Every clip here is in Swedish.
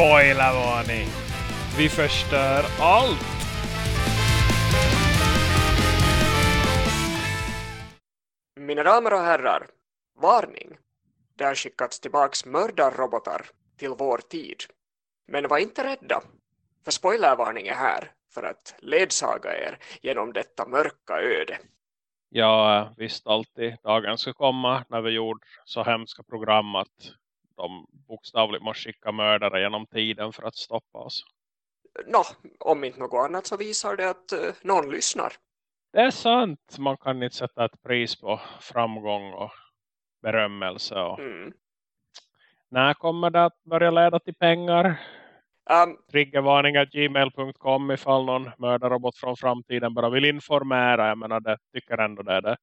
Spoilervarning! Vi förstör allt! Mina damer och herrar, varning! Det har skickats tillbaks mördarrobotar till vår tid. Men var inte rädda, för spoilervarning är här för att ledsaga er genom detta mörka öde. Ja, visst alltid. Dagen ska komma när vi gjort så hemska program att de bokstavligt måste skicka mördare genom tiden för att stoppa oss. Nå, om inte något annat så visar det att uh, någon lyssnar. Det är sant. Man kan inte sätta ett pris på framgång och berömmelse. Och... Mm. När kommer det att börja leda till pengar? Um, Triggervarningar.gmail.com ifall någon mördarrobot från framtiden bara vill informera. Jag menar, det tycker ändå det är det,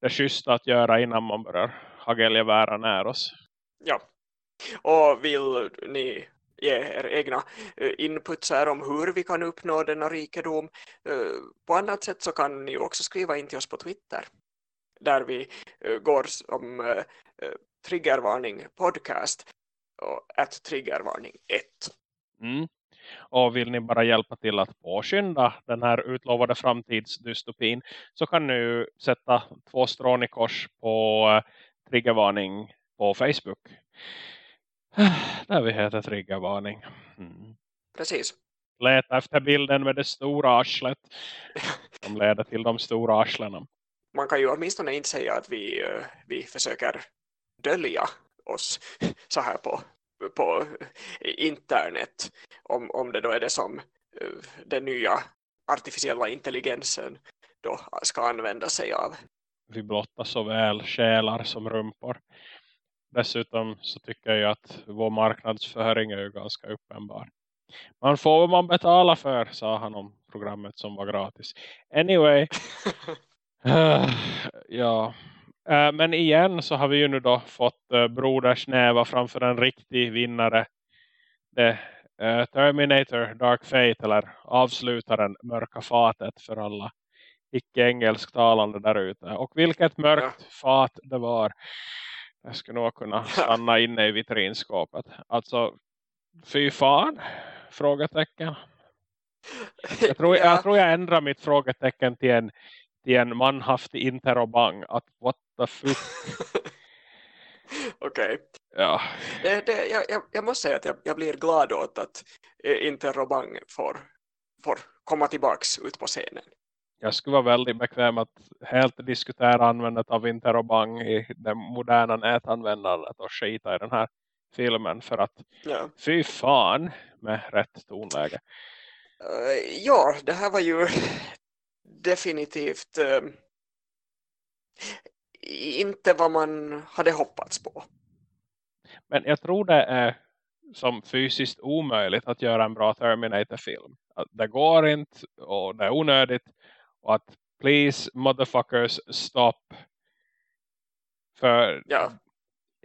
det är schysst att göra innan man börjar hagelgevära när oss ja. Och vill ni ge er egna eh, inputs här om hur vi kan uppnå denna rikedom eh, på annat sätt så kan ni också skriva in till oss på Twitter där vi eh, går som triggervarning podcast och att triggervarning 1. Mm. Och vill ni bara hjälpa till att påskynda den här utlovade framtidsdystopin så kan ni sätta två strån i kors på triggervarning på Facebook. Där vi heter triggervarning. Mm. Precis. Leta efter bilden med det stora arslet. Som leder till de stora arslena. Man kan ju åtminstone inte säga att vi, uh, vi försöker dölja oss så här på, på internet om, om det då är det som uh, den nya artificiella intelligensen då ska använda sig av. Vi blottar såväl själar som rumpor. Dessutom så tycker jag att vår marknadsföring är ju ganska uppenbar. Man får vad man betalar för, sa han om programmet som var gratis. Anyway. ja. Uh, men igen så har vi ju nu då fått uh, Broders näva framför en riktig vinnare. Det uh, Terminator Dark Fate eller avslutaren Mörka fatet för alla icke-engelsktalande där ute. Och vilket mörkt ja. fat det var. Jag skulle nog kunna stanna inne i vitrinskåpet. Alltså, fy fan? Frågetecken. Jag tror, Ja. jag tror jag ändrar mitt frågetecken till en, till en manhaftig interrobang. Att what the fuck? Okej. Ja. Det, det, jag, jag, måste säga att jag, jag blir glad åt att eh, inte Robang får, får komma tillbaks ut på scenen. Jag skulle vara väldigt bekväm att helt diskutera användandet av interrobang i det moderna nätanvändandet och skita i den här filmen. För att Ja. fy fan med rätt tonläge. Eh, ja, det här var ju definitivt eh, inte vad man hade hoppats på. Men jag tror det är som fysiskt omöjligt att göra en bra Terminator-film. Det går inte och det är onödigt. Och att please motherfuckers stop. För Ja,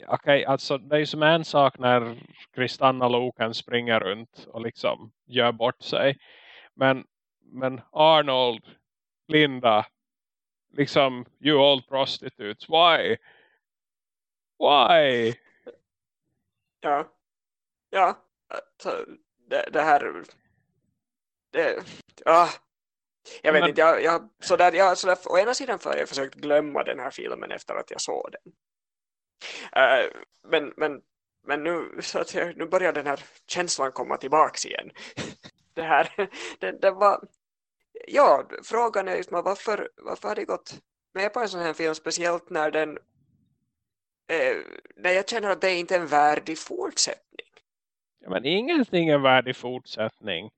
okej, alltså det är ju som en sak när Kristanna Loken springer runt och liksom gör bort sig. Men, men Arnold, Linda, liksom you old prostitutes, why? Why? ja, ja. Alltså, det, det här... Det, ja, jag vet Men- inte, jag, jag, sådär, jag, sådär, å ena sidan för jag försökt glömma den här filmen efter att jag såg den. Eh, men, men, men nu, så att jag, nu börjar den här känslan komma tillbaks igen. det här, det, det var, ja, frågan är just varför, varför har det gått med på en sån här film, speciellt när den, eh, när jag känner att det är inte är en värdig fortsättning. Ja, men ingenting är värdig fortsättning.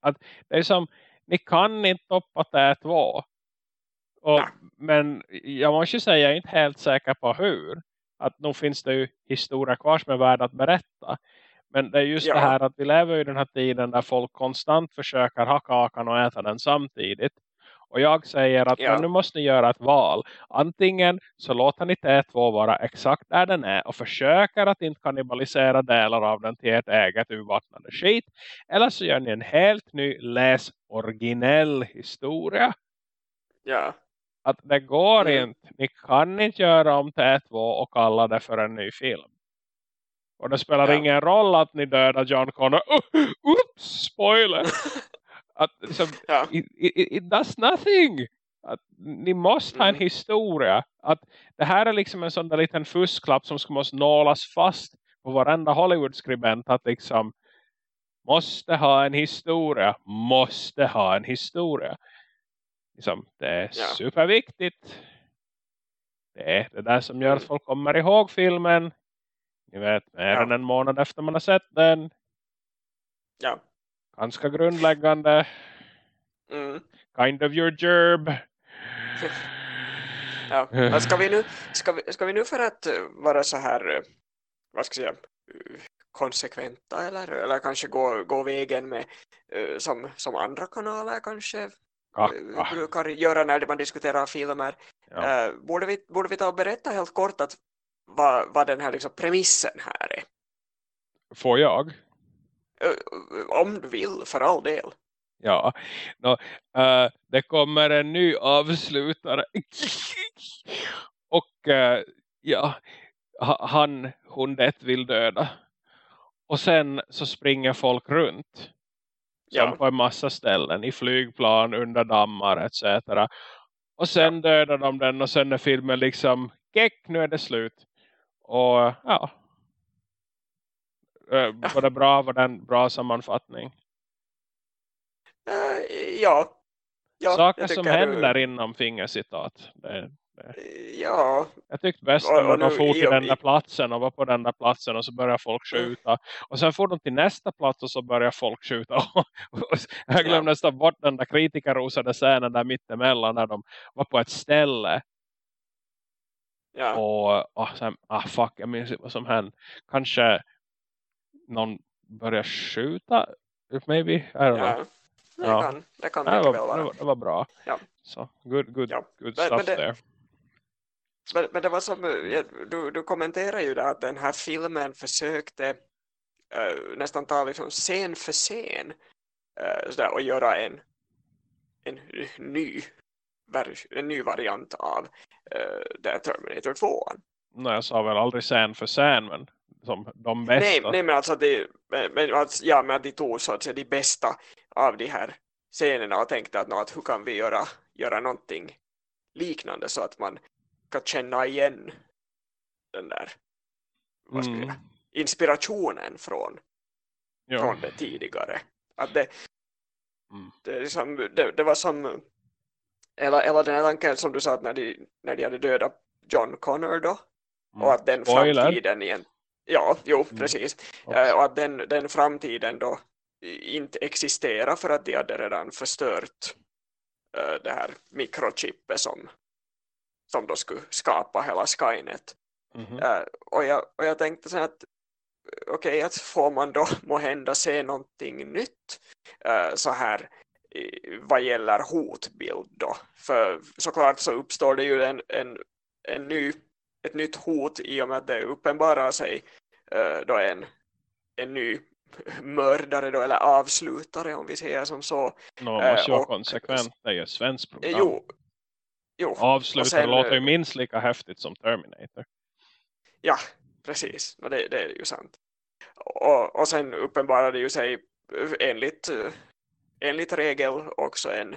Att det är som, ni kan inte toppa det två. Och, men jag måste ju säga, jag är inte helt säker på hur. Att nog finns det ju historia kvar som är värd att berätta. Men det är just Ja. det här att vi lever i den här tiden där folk konstant försöker ha kakan och äta den samtidigt. Och jag säger att Ja. nu måste ni göra ett val. Antingen så låter ni T2 vara exakt där den är och försöker att inte kannibalisera delar av den till ert eget urvattnade skit. Eller så gör ni en helt ny läs originell historia. Ja, Att det går Mm. inte. Ni kan inte göra om T2 och kalla det för en ny film. Och det spelar Ja. ingen roll att ni dödar John Connor. Uh, oops, spoiler! att, liksom, Ja. it, it, it does nothing. Att ni måste ha en Mm. historia. Att det här är liksom en sån där liten fusklapp som ska måste nålas fast på varenda Hollywood-skribent. Att liksom måste ha en historia. Måste ha en historia. Liksom, det är Ja. superviktigt. Det är det där som gör att Mm. folk kommer ihåg filmen. Ni vet, mer Ja. än en månad efter man har sett den. Ja. Ganska grundläggande. Mm. Kind of your gerb. Ja. Men ska, vi nu, ska, vi, ska vi nu för att vara så här, vad ska jag säga, konsekventa eller, eller kanske gå, gå vägen med eh, som, som andra kanaler kanske eh, Kacka. brukar göra när man diskuterar filmer. Ja. Eh, borde, vi, borde vi ta och berätta helt kort att vad, vad den här liksom premissen här är? Får jag? Eh, Om du vill, för all del. Ja. Nå, eh, det kommer en ny avslutare. Och eh, ja, ha- han, hon det vill döda. Och sen så springer folk runt. Ja. på en massa ställen. I flygplan, under dammar etc. Och sen dödar de den. Och sen är filmen liksom. Geck, nu är det slut. Och ja. Eh, Var det bra? Var det en bra sammanfattning? Eh, ja. ja Saker som tycker du- händer inom fingercitat. Det, Ja, jag tyckte bäst Och- när och de nu for till den där platsen och var på den där platsen och så börjar folk Mm. skjuta. Och sen får de till nästa plats och så börjar folk skjuta. jag glömde Ja. nästan bort den där kritikerrosade scenen där mittemellan när de var på ett ställe. ja. Och ah, sen, ah fuck, jag minns inte vad som hände. Kanske någon börjar skjuta. Maybe, I don't know. ja. Det Ja. kan, det kan Det mycket var, väl det, vara. var, det var bra. Ja. Så, good, good, Ja. good Men- stuff men det- there. Men, men det var som, eh, ja, du, du kommenterar ju där att den här filmen försökte eh, nästan ta liksom scen för scen uh, sådär, och göra en, en ny en ny variant av uh, Terminator 2. Nej, jag sa väl aldrig scen för scen, men som de bästa. Nej, nej men alltså det, men, alltså, ja, men att de tog så att säga de bästa av de här scenerna och tänkte att, nå, att hur kan vi göra, göra någonting liknande så att man kan känna igen den där vad ska jag Mm. säga, inspirationen från, Ja. från det tidigare. Att det, Mm. det, liksom, det, det var som eller, eller den här tanken som du sa att när de, när de hade dödat John Connor då Mm. och att den Spoiler. framtiden igen ja, jo, Mm. precis. Eh, och att den, den framtiden då inte existerar för att de hade redan förstört eh, det här mikrochippet som, som då skulle skapa hela Skynet. Eh, och, jag, och jag tänkte sen att okej, att får man då må hända se någonting nytt så här vad gäller hotbild då. För såklart så uppstår det ju en, en, en ny, ett nytt hot i och med att det uppenbarar sig då en, en ny mördare då, eller avslutare om vi säger som så. Nå, eh, måste ju vara konsekvent. Det är ju Eh, program. jo, jo, Avslutare sen, låter ju eh, minst lika häftigt som Terminator. Ja, precis. Och det, det är ju sant. Och, och sen uppenbarar det ju sig eh, enligt, eh, enligt regel också en,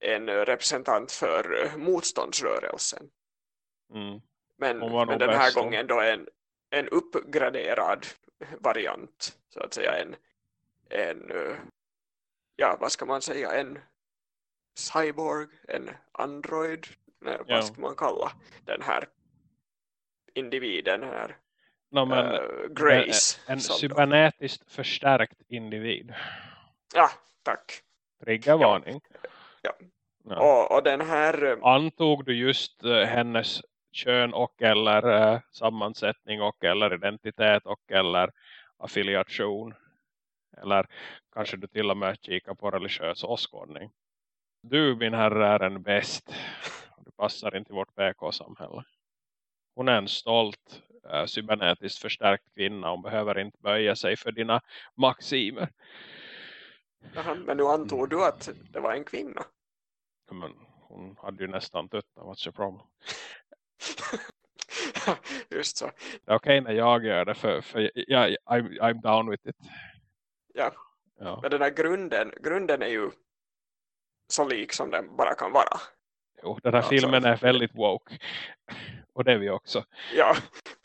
en representant för eh, motståndsrörelsen. Mm. Men, men den här bäst då. gången då en, en uppgraderad variant. Så att säga en, en eh, ja vad ska man säga, en cyborg, en android. Nej, Ja. Vad ska man kalla den här individen här? Nå, men Eh, Grace. en då- cybernetiskt förstärkt individ. Ja, tack. Triggervarning. Ja. Ja. Och, och den här, eh, Antog du just hennes kön och eller eh, sammansättning och eller identitet och eller affiliation? Eller kanske du till och med kikar på religiös åskådning? Du min herre är en bäst. Du passar inte i vårt PK-samhälle. Hon är en stolt eh, cybernetiskt förstärkt kvinna. Hon behöver inte böja sig för dina maximer. men nu antog du att det var en kvinna. Men hon hade ju nästan tuttat. What's your problem? Just så. Okej när jag gör det för, för ja, I'm, I'm down with it. Ja. Ja. Men den här grunden, grunden är ju så lik som den bara kan vara. Jo, den här Ja, filmen är väldigt woke. Och det är vi också. Ja,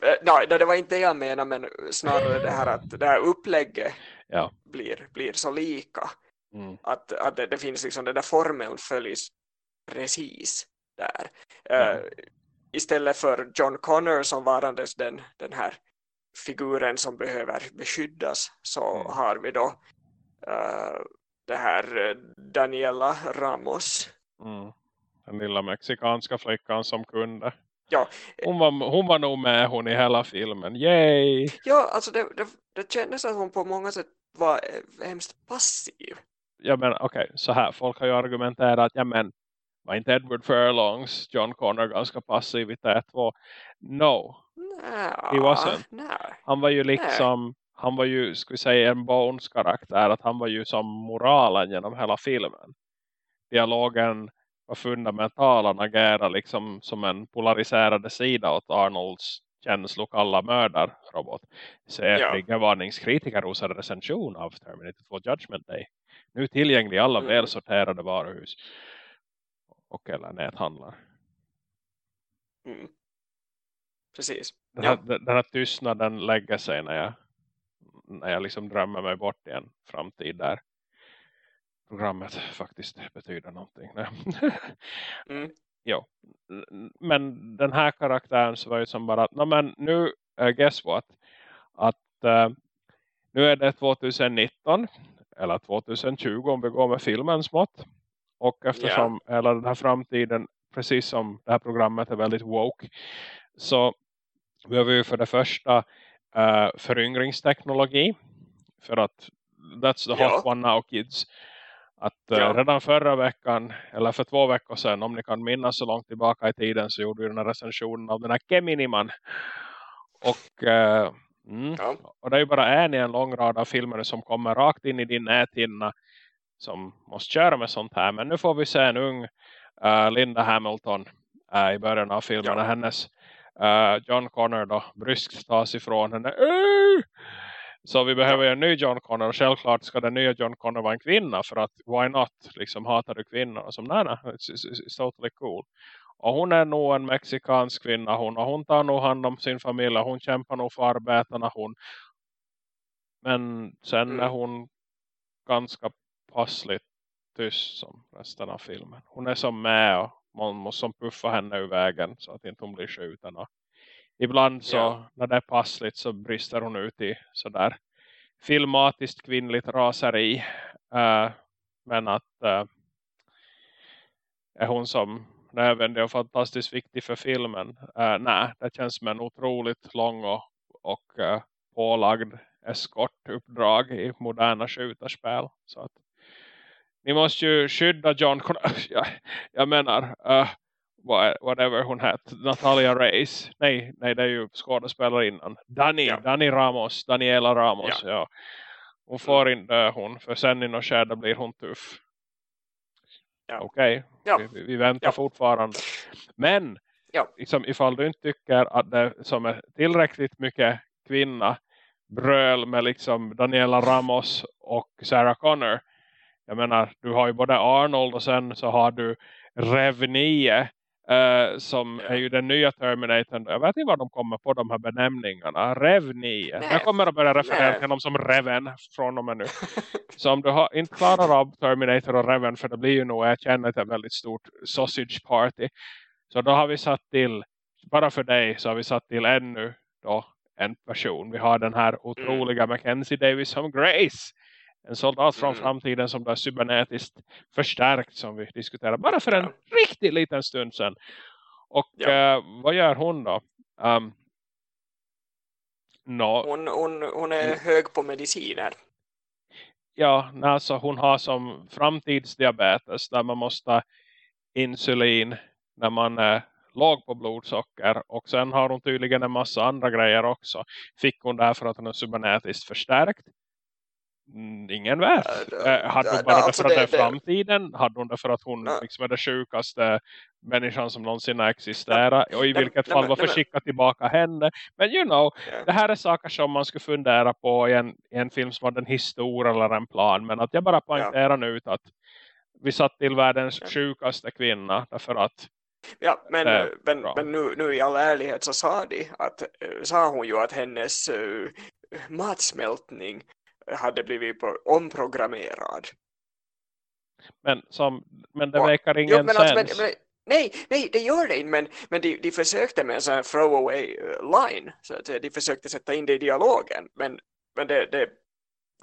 Eh, nej, det var inte det jag menar men snarare det här att det här upplägget Ja. blir, blir så lika. Mm. Att, att det, det finns liksom den där formeln följs precis där. Eh, istället för John Connor som varandes den, den här figuren som behöver beskyddas så Mm. har vi då eh, det här eh, Daniela Ramos. Mm. Den lilla mexikanska flickan som kunde. Ja. Hon var, hon var nog med hon i hela filmen. Yay! Ja, alltså det, det, det kändes att hon på många sätt var eh, hemskt passiv. Ja men okej, så här. Folk har ju argumenterat att ja men var inte Edward Furlongs John Connor ganska passiv i T2? No. He wasn't. Han var ju liksom, han var ju, ska vi säga en Bones karaktär. Att han var ju som moralen genom hela filmen. Dialogen var fundamental. Han agerade liksom som en polariserade sida åt Arnolds känslokalla mördarrobot. Ja. ja. varningskritiker hos en recension av Terminator 2 Judgment Day. Nu tillgänglig i alla Mm. välsorterade varuhus. Och eller näthandlar. Mm. Precis. Den Ja. här, den den här tystnaden lägger sig när jag, när jag liksom drömmer mig bort i en framtid där programmet faktiskt betyder någonting. Mm. jo. Men den här karaktären så var ju som bara att, "Nå, men nu, uh, guess what? Att eh, nu är det 2019 eller 2020 om vi går med filmens mått. Och eftersom hela den här framtiden, precis som det här programmet är väldigt woke, så behöver vi för det första uh, föryngringsteknologi. För att that's the hot Ja. one now kids. Att eh, Ja. redan förra veckan, eller för två veckor sedan, om ni kan minnas så långt tillbaka i tiden så gjorde vi den här recensionen av den här Keminiman. Och, eh, mm, Ja. och det är ju bara en i en lång rad av filmer som kommer rakt in i din näthinna som måste köra med sånt här. Men nu får vi se en ung eh, Linda Hamilton eh, i början av filmen. Ja. Hennes eh, John Connor då bryskt tas ifrån henne. Så vi behöver en ny John Connor. Och självklart ska den nya John Connor vara en kvinna. För att why not? Liksom hatar du kvinnor? Och som nej, nej. It's, it's, it's totally cool. Och hon är nog en mexikansk kvinna hon. Och hon tar nog hand om sin familj. Hon kämpar nog för arbetarna hon. Men sen Mm. är hon ganska passligt tyst som resten av filmen. Hon är som med och man måste som puffa henne ur vägen så att inte hon blir skjuten. Och ibland så Ja. när det är passligt så brister hon ut i sådär filmatiskt kvinnligt raseri. Eh, men att eh, är hon som nödvändig och fantastiskt viktig för filmen? Uh, nej, det känns som en otroligt lång och, och eh, pålagd eskortuppdrag i moderna skjutarspel. Så att ni måste ju skydda John jag, jag menar uh, what- whatever hon hette. Natalia Reyes. Nej, nej, det är ju skådespelarinnan. Dani, Ja. Dani Ramos. Daniela Ramos. Ja. Hon får inte dö hon. För sen i något skede blir hon tuff. Ja. Okej. Ja. Vi, vi väntar Ja. fortfarande. Men Ja. liksom, ifall du inte tycker att det som är tillräckligt mycket kvinna bröl med liksom Daniela Ramos och Sarah Connor. Jag menar, du har ju både Arnold och sen så har du Rev 9 eh, som är ju den nya Terminatorn. Jag vet inte vad de kommer på de här benämningarna. Rev 9. Nej. Jag kommer att börja referera till dem som Reven från och med nu. Så om du har, inte klarar av Terminator och Reven för det blir ju nog, jag känner ett väldigt stort sausage party. Så då har vi satt till, bara för dig så har vi satt till ännu då en person. Vi har den här otroliga Mackenzie Davis som Grace. En soldat från Mm. framtiden som är cybernetiskt förstärkt som vi diskuterade bara för en Ja. riktigt liten stund sedan. Och Ja. eh, vad gör hon då? Um, no, Hon, hon, hon är hög på mediciner. ja, alltså hon har som framtidsdiabetes där man måste insulin när man är låg på blodsocker och sen har hon tydligen en massa andra grejer också. Fick hon det här för att hon är cybernetiskt förstärkt? Mm, ingen. Äh, äh, hade hon äh, bara alltså det för att det är framtiden? Hade hon det för att hon Ja. liksom är den sjukaste människan som någonsin har existerat? Och i nej, vilket nej, fall varför nej, skicka tillbaka henne? Men you know, det här är saker som man skulle fundera på i en, i en film som har en historia eller en plan. Men att jag bara poängterar nu ut att vi satt till världens Ja. sjukaste kvinna därför att Ja, men, är men, bra. men nu, nu i all ärlighet så sa, de att, eh, sa hon ju att hennes uh, matsmältning hade blivit omprogrammerad. men, som, men det väcker ingen Jo, men alltså, men, men, nej, nej, det gör det inte, men, men de, de försökte med en sån throwaway eh, line, så att de försökte sätta in det i dialogen, men, men det, det,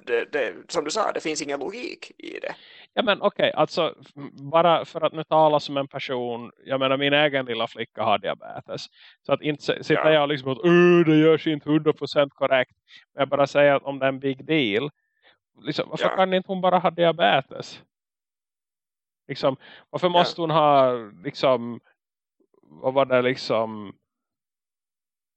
det, det, som du sa, det finns ingen logik i det. Ja men okej, alltså f- bara för att nu tala som en person, jag menar min egen lilla flicka har diabetes. Så att inte s- sitter Ja. jag liksom att "Åh, det görs inte 100% korrekt. Men jag bara säger att om det är en big deal, liksom, varför Ja. kan inte hon bara ha diabetes? Liksom, varför måste hon ha liksom, vad var det liksom,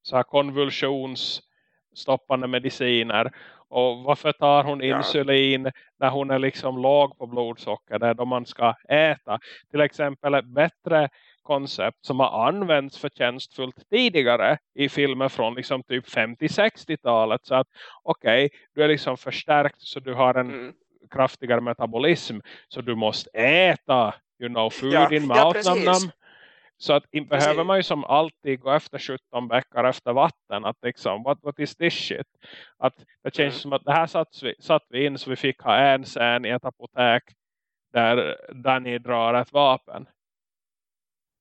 så här konvulsionsstoppande mediciner och varför tar hon Ja. insulin när hon är liksom låg på blodsocker det är då man ska äta till exempel ett bättre koncept som har använts förtjänstfullt tidigare i filmer från liksom typ 50-60-talet så att okej, du är liksom förstärkt så du har en Mm. kraftigare metabolism så du måste äta you know, food Ja, in ja, mouth precis. Så att Precis. behöver man ju som alltid gå efter 17 bäckar efter vatten att liksom, what, what is this shit att det känns Mm. som att det här satt vi, satt vi in så vi fick ha en scen i ett apotek där Danny drar ett vapen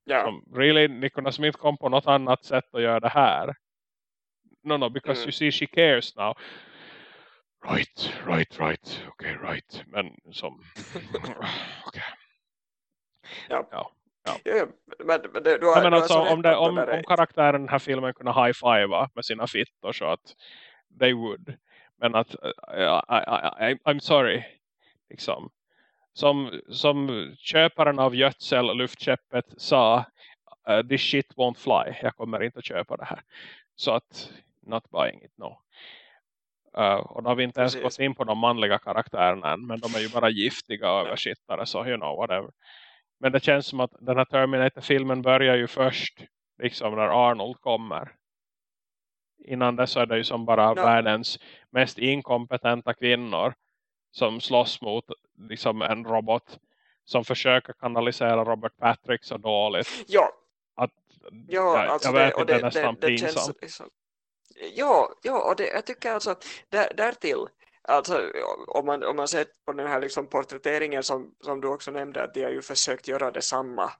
Ja, som really, ni kunde som inte kom på något annat sätt att göra det här no no because Mm. you see she cares now right, right, right okay, right men som okej Ja. ja. ja, ja, men, men det, du har, alltså, så om, det, om, om karaktären i den här filmen kunde high-fiva med sina fittor så att they would. Men att uh, I, I, I, I'm sorry. Liksom. Som, som köparen av gödsel luftkäppet sa uh, this shit won't fly. Jag kommer inte att köpa det här. Så att not buying it, no. Uh, och då har vi inte ens Precis. gått in på de manliga karaktärerna än. Men de är ju bara giftiga översittare. Så you know, whatever. Men det känns som att den här Terminator-filmen börjar ju först liksom när Arnold kommer. Innan dess är det ju som bara Ja. världens mest inkompetenta kvinnor som slåss mot liksom en robot som försöker kanalisera Robert Patrick så dåligt Ja, att ja jag, alltså jag vet det, och inte, det det, är nästan det, det pinsamt. känns liksom, ja, ja, och det, jag tycker alltså där, därtill Alltså om man, om man ser på den här liksom porträtteringen som, som du också nämnde att de har ju försökt göra detsamma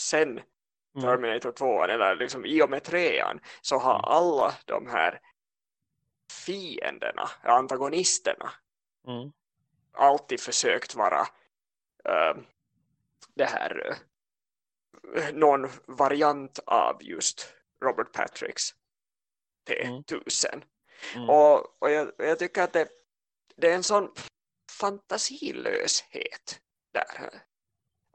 sen Mm. Terminator 2 eller liksom i och med trean så har Mm. alla de här fienderna, antagonisterna Mm. alltid försökt vara eh, det här eh, någon variant av just Robert Patricks T1000 Mm. Och, och jag, jag tycker att det, det är en sån fantasilöshet där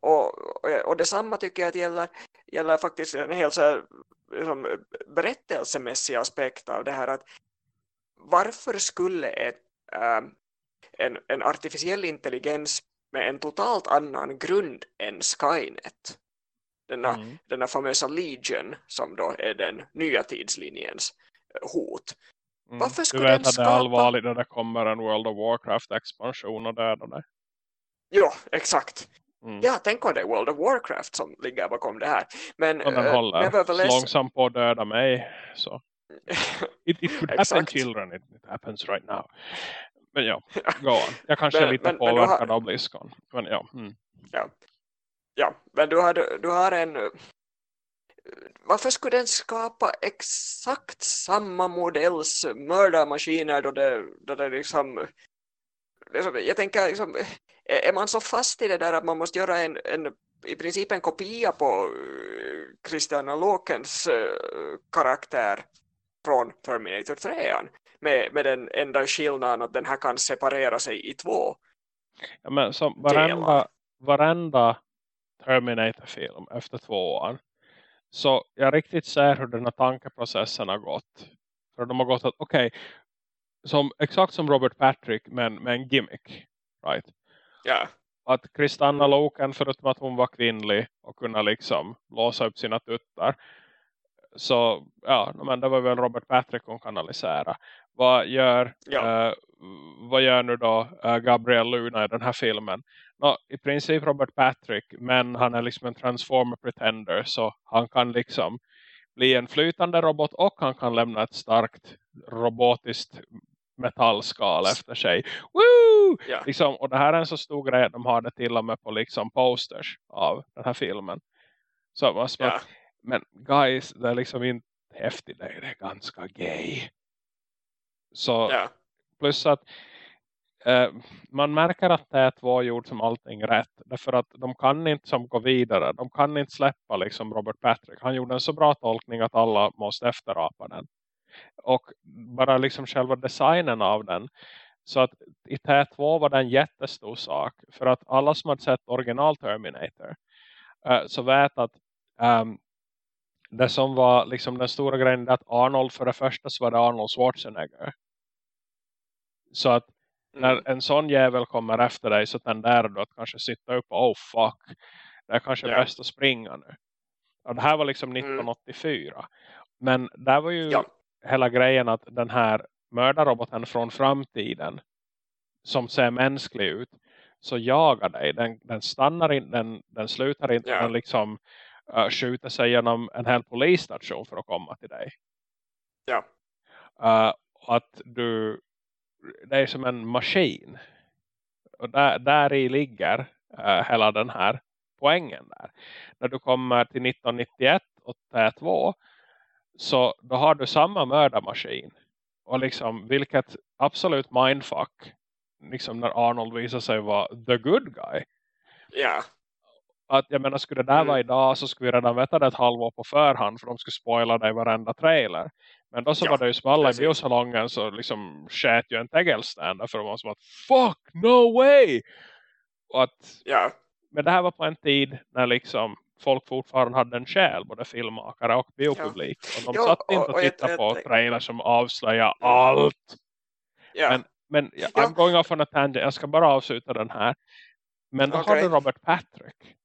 och, och, och detsamma tycker jag att gäller, gäller faktiskt en helt så här, liksom, berättelsemässig aspekt av det här att varför skulle ett, ähm, en, en artificiell intelligens med en totalt annan grund än Skynet denna, Mm. denna famösa Legion som då är den nya tidslinjens eh, hot Mm. varför Du skulle vet den att det är allvarligt när det kommer en World of Warcraft-expansion och dödar det. ja exakt Mm. ja tänk om det är World of Warcraft som ligger bakom det här men Och den eh, håller nevertheless långsamt på att döda mig. Så. It, it could happen children, it, it happens right now. Men ja, go on. Jag kanske är Men- lite men- men du har- påverkad av BlizzCon. Men ja. Mm. Ja, men du har, du har en... Varför skulle den skapa exakt samma modells mördarmaskiner då det, då det liksom... Jag tänker liksom, är är man så fast i det där att man måste göra en, en i princip en kopia på eh, Christiana Lokens eh, karaktär från Terminator 3 med, med den enda skillnaden att den här kan separera sig i två. Ja, men som varenda, varenda Terminator-film efter tvåan. Så jag riktigt ser hur den här tankeprocessen har gått. För de har gått att okej. som, exakt som Robert Patrick men med en gimmick. Right? Ja. Att Kristanna Loken förutom att hon var kvinnlig och kunna liksom låsa upp sina tuttar. Så ja, men det var väl Robert Patrick hon kanalisera. Vad gör, Ja. eh, vad gör nu då uh, Gabriel Luna i den här filmen? Nå, I princip Robert Patrick men han är liksom en transformer pretender så han kan liksom bli en flytande robot och han kan lämna ett starkt robotiskt metallskal efter sig. Woo! Ja. Liksom, och det här är en så stor grej att de har det till och med på liksom posters av den här filmen. Så man Ja. Men guys, det är liksom inte häftigt, det är ganska gay. Så Ja. plus att eh, man märker att det är två gjort som allting rätt. Därför att de kan inte som gå vidare. De kan inte släppa liksom Robert Patrick. Han gjorde en så bra tolkning att alla måste efterapa den. Och bara liksom själva designen av den. Så att i T2 var det en jättestor sak. För att alla som har sett original Terminator. eh, så vet att ehm, det som var liksom den stora grejen att Arnold för det första så var det Arnold Schwarzenegger. Så att när Mm. en sån jävel kommer efter dig så tenderar du att kanske sitta upp och oh fuck, det är kanske Ja. bäst att springa nu. Och det här var liksom 1984. Men där var ju Ja. hela grejen att den här mördarroboten från framtiden som ser mänsklig ut så jagar dig. Den, den stannar inte, den, den slutar inte. Ja. Den liksom uh, skjuter sig genom en hel polisstation för att komma till dig. Ja. Uh, att du det är som en maskin. Och där, där i ligger uh, hela den här poängen där. När du kommer till 1991 och T2 så då har du samma mördarmaskin. Och liksom vilket absolut mindfuck liksom när Arnold visar sig vara the good guy. Ja. Att jag menar skulle det där Mm. vara idag så skulle vi redan veta det ett halvår på förhand för de skulle spoila dig varenda trailer. Men då så Ja, var det ju som alla i biosalongen så liksom skät ju en tegelsten för de var som att fuck no way! Och att, Ja. men det här var på en tid när liksom folk fortfarande hade en själ, både filmmakare och biopublik. Och de Ja, satt och- inte och, och tittade jag på tänk- trailers som avslöjar allt. Ja. Men, men ja, Ja. I'm going off on a tangent. Jag ska bara avsluta den här. Men då har Okej. du Robert Patrick.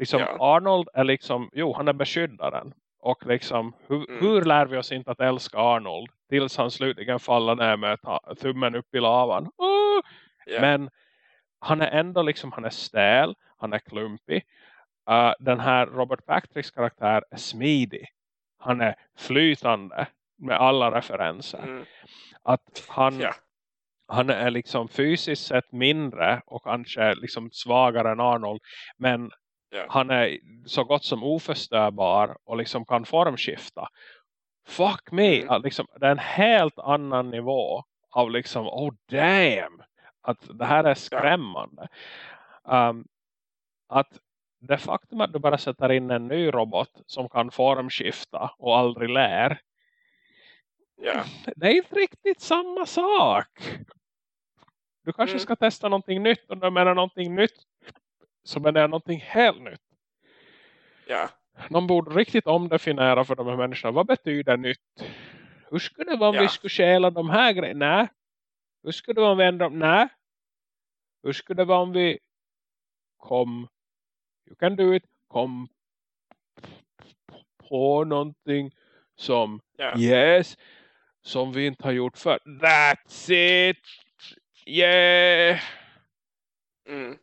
Liksom Ja. Arnold är liksom, jo han är beskyddaren. Och liksom, hur, Mm. hur lär vi oss inte att älska Arnold? Tills han slutligen faller ner med tummen upp i lavan. Åh! ja. Men han är ändå liksom, han är stäl, han är klumpig. Uh, den här Robert Patricks karaktär är smidig. Han är flytande med alla referenser. Mm. Att han, Ja. han är liksom fysiskt sett mindre och kanske liksom svagare än Arnold. Men Han är så gott som oförstörbar och liksom kan formskifta. Fuck me! Mm. Att liksom, det är en helt annan nivå av liksom, oh damn! Att det här är skrämmande. Um, att det faktum att du bara sätter in en ny robot som kan formskifta och aldrig lär. Ja. Det är inte riktigt samma sak. Du kanske Mm. ska testa någonting nytt och när jag menar någonting nytt så menar jag någonting helt nytt. Ja. De borde riktigt omdefiniera för de här människorna. Vad betyder nytt? Hur skulle det vara om Ja. vi skulle stjäla de här grejerna? Nej. Hur skulle det vara om vi ändrar? Nej. Hur skulle det vara om vi kom you can do it kom på någonting som Ja. yes som vi inte har gjort för that's it yeah Mm.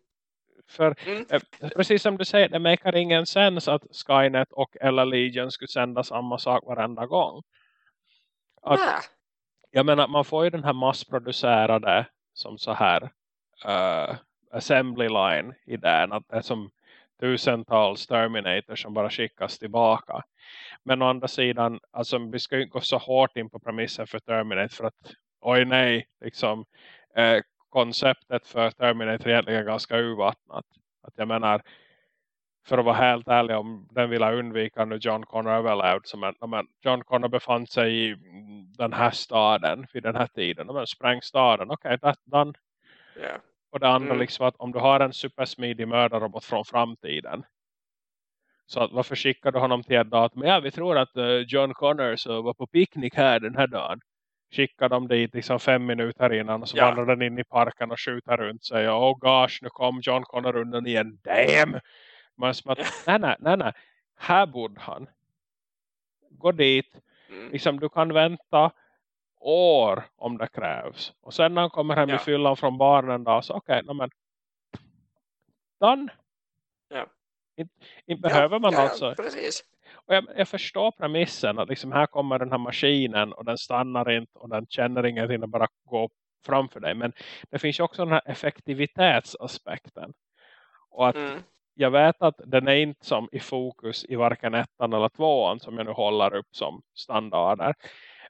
För Mm. eh, precis som du säger det makar ingen sens att Skynet och eller Legion skulle sända samma sak varenda gång att, Nä. jag menar man får ju den här massproducerade som så här uh, assembly line idén att det är som tusentals Terminator som bara skickas tillbaka. Men å andra sidan, alltså vi ska ju gå så hårt in på premissen för Terminator för att, oj nej, liksom eh, konceptet för Terminator egentligen ganska urvattnat. Att jag menar, för att vara helt ärlig om den vill undvika nu John Connor överlevd men John Connor befann sig i den här staden vid den här tiden. Men spräng staden, okej, okay, that's done. Ja. Och det andra Mm. liksom att om du har en supersmidig mördarrobot från framtiden. Så att varför skickar du honom till ett datum? Ja, vi tror att eh, John Connor så var på picknick här den här dagen. Skickar de dit liksom fem minuter innan och så Ja. vandrar den in i parken och skjuter runt sig och oh gosh, nu kom John Connor undan igen, damn! Är som att, nej, nej, nej, nej, här borde han. Gå dit, Mm. liksom du kan vänta år om det krävs. Och sen när han kommer hem Ja. i fyllan från barnen då, så okej, okay, men done. Ja. Inte, inte behöver man ja, alltså. precis. Och jag, jag förstår premissen att liksom här kommer den här maskinen och den stannar inte och den känner ingenting och bara går framför dig. Men det finns ju också den här effektivitetsaspekten. Och att Mm. jag vet att den är inte som i fokus i varken ettan eller tvåan som jag nu håller upp som standarder.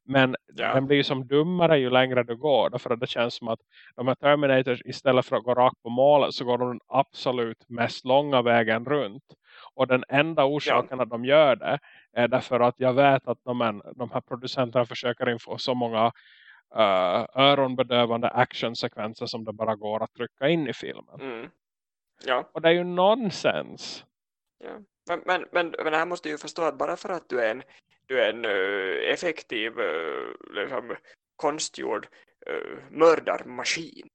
Men Ja. den blir ju som dummare ju längre du går. Därför att det känns som att de här Terminators istället för att gå rakt på målet så går de den absolut mest långa vägen runt. Och den enda orsaken att de gör det är därför att jag vet att de, en, de här producenterna försöker info så många uh, öronbedövande actionsekvenser som det bara går att trycka in i filmen. Mm. Ja. Och det är ju nonsens. Ja. Men, men, men, men här måste du ju förstå att bara för att du är en, du är en eh, effektiv, uh, liksom, konstgjord uh, mördarmaskin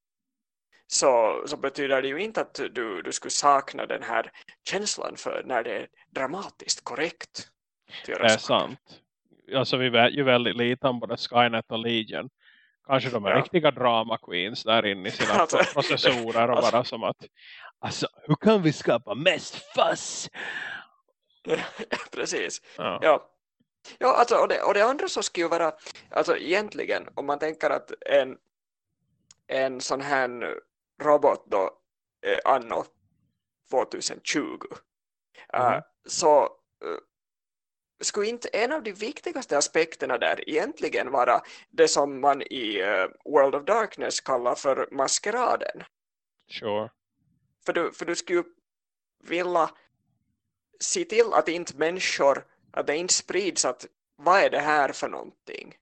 så, så betyder det ju inte att du, du skulle sakna den här känslan för när det är dramatiskt korrekt. Det är sant. Alltså vi vet ju väldigt lite om både Skynet och Legion. Kanske de är Ja. riktiga drama queens där inne i sina Alltså, pro- processorer och alltså- bara som att alltså hur kan vi skapa mest fuss? Precis. Ja. Ja. Ja, alltså, och, det, och det andra så skulle ju vara, alltså egentligen, om man tänker att en, en sån här robot då, eh, anno 2020, eh, Mhm. så eh, skulle inte en av de viktigaste aspekterna där egentligen vara det som man i eh, World of Darkness kallar för maskeraden? Sure. För du, för du skulle ju vilja se till att inte människor, att det inte sprids att vad är det här för någonting?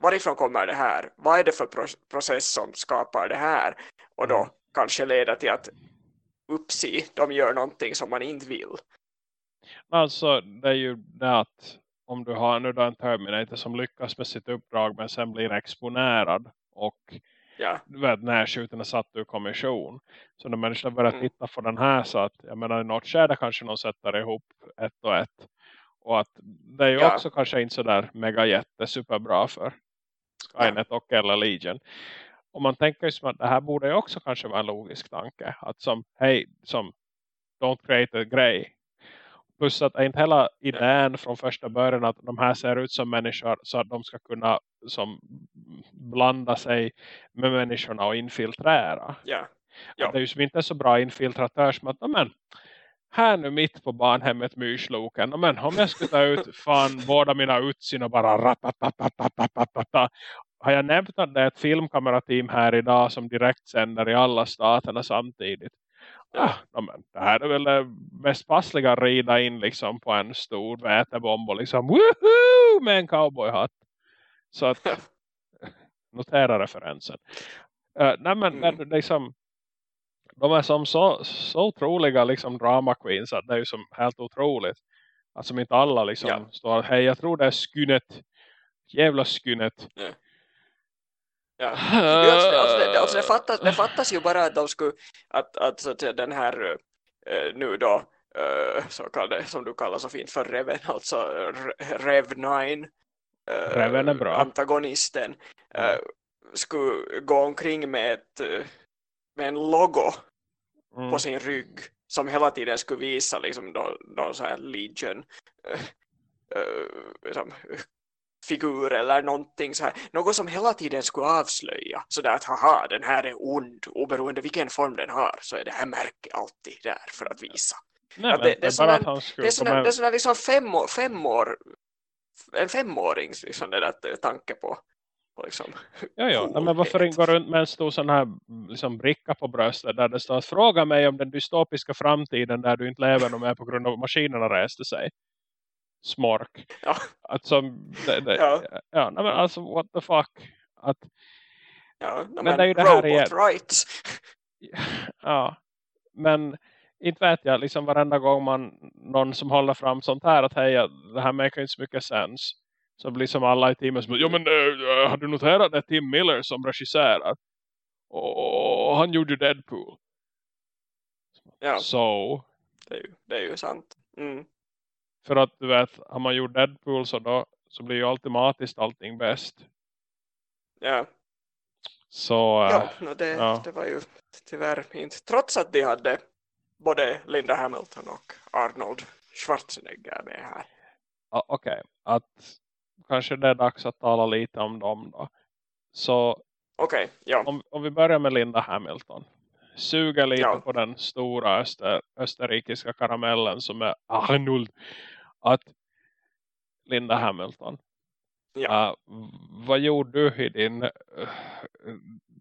Varifrån kommer det här? Vad är det för pro- process som skapar det här? Och då Mm. kanske leder till att uppsi, de gör någonting som man inte vill. Alltså det är ju det att om du har nu då en Terminator som lyckas med sitt uppdrag men sen blir exponerad och Ja, du vet, närskjuten är satt ur kommission. Så när människor börjar Mm. titta på den här så att jag menar i något skede kanske någon sätter ihop ett och ett. Och att det är ju Ja. också kanske inte så där mega jätte superbra för Skynet och eller Legion. Och man tänker som att det här borde ju också kanske vara en logisk tanke. Att som, hej, som don't create a grej. Plus att är inte hela idén från första början att de här ser ut som människor så att de ska kunna som blanda sig med människorna och infiltrera. ja, Ja. Det är ju som inte så bra infiltratör som att "Ja, men, här nu mitt på barnhemmet myrsloken. "Ja, Men om jag skulle ta ut fan båda mina utsin och bara ratatatatatatatata. Har jag nämnt att det är ett filmkamerateam här idag som direkt sänder i alla staterna samtidigt? Ah, ja, men, det här är väl det mest passliga att rida in liksom på en stor vätebomb och liksom woohoo med en cowboyhatt. Så att notera referensen. Uh, nej men Mm. liksom de är som så, så otroliga liksom drama queens att det är ju som helt otroligt. Att som inte alla liksom Ja. står hej jag tror det är skynet. Jävla skynet. Ja. Ja. Det, alltså, det, alltså, det, alltså, det, fattas, det fattas ju bara att de skulle att, att, så att den här eh, nu då eh, så kallade, som du kallar så fint för Reven alltså Re- Rev 9 eh, Reven är bra. antagonisten eh, skulle gå omkring med ett med en logo Mm. på sin rygg som hela tiden skulle visa liksom då, då så här Legion eh, eh, liksom, figur eller någonting så här. Något som hela tiden skulle avslöja så där att haha den här är ond oberoende vilken form den har så är det här märket alltid där för att visa. Nej, att det- det, är han Det är sådär, komma- det är sådär liksom fem år, fem år en femårings liksom det där tanke på liksom, Ja, ja. Nej, men varför gå runt med en stor sån här liksom, bricka på bröstet där det står att fråga mig om den dystopiska framtiden där du inte lever mer på grund av att maskinerna reste sig. Smork. Ja. Att som, det, det, Ja. ja. men alltså what the fuck. Att, Ja, no, Men det är ju det här igen. rights. ja. Men inte vet jag, liksom varenda gång man någon som håller fram sånt här att hej, det här make inte så mycket sens. Så blir som alla i teamet som, ja men äh, har du noterat det Tim Miller som regisserar? Och han gjorde Deadpool. Ja. Så. Det är ju, det är ju sant. Mm. För att du vet, har man gjort Deadpool så då så blir ju automatiskt allting bäst. Ja. Så Ja, äh, no, det, ja. det var ju tyvärr inte. Trots att de hade både Linda Hamilton och Arnold Schwarzenegger med här. ja, okej. Att kanske det är dags att tala lite om dem då. Så Okej, ja. om, om vi börjar med Linda Hamilton. Suga lite Ja. på den stora öster, österrikiska karamellen som är Arnold. Att Linda Hamilton. Ja. Uh, vad gjorde du i din, uh,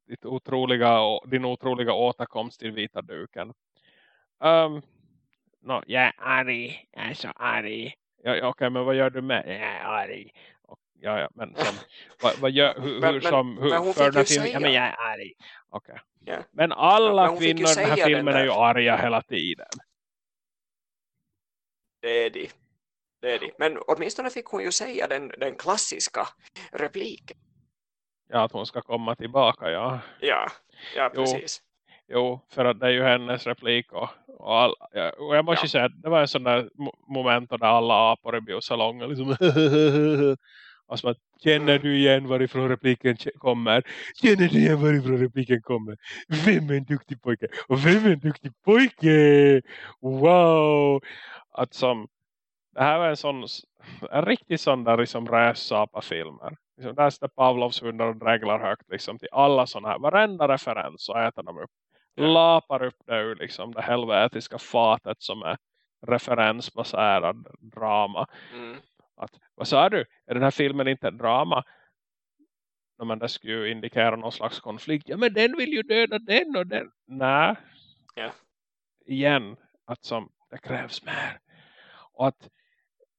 ditt otroliga, din otroliga återkomst till vita duken? Um, no, jag är arg. Jag är så arg. Ja, ja, Okej, men vad gör du med? Jag är arg. Ja, ja, men som, vad, vad gör, hur, Men- hur, men- som, hur, men hon fick ju filmen, ja, säga- men jag är arg. Okej. Ja. Men alla men fick ju kvinnor i den här säga den filmen är ju arga hela tiden. Det är de. Det är de. Men åtminstone fick hon ju säga den, den klassiska repliken. Ja, att hon ska komma tillbaka, ja. Ja, ja precis. Jo, för att det är ju hennes replik och, och, all, ja, och jag måste Ja. säga att det var en sån där mo- moment där alla apor i biosalongen liksom och som att, känner du igen varifrån repliken kommer? Känner du igen varifrån repliken kommer? Vem är en duktig pojke? Och vem är en duktig pojke? Wow! Att som, det här var en sån, en riktig sån där liksom räsapa-filmer. Liksom, där står Pavlovs hundar och dräglar högt liksom, till alla såna här, varenda referens så äter de upp. Lapar upp det ur liksom det helvetiska fatet som är referensbaserad drama. Mm. Att, vad sa du? Är den här filmen inte en drama? No, men det skulle ju indikera någon slags konflikt. Ja men den vill ju döda den och den. Nej. Ja. Igen. Att som, det krävs mer. Och att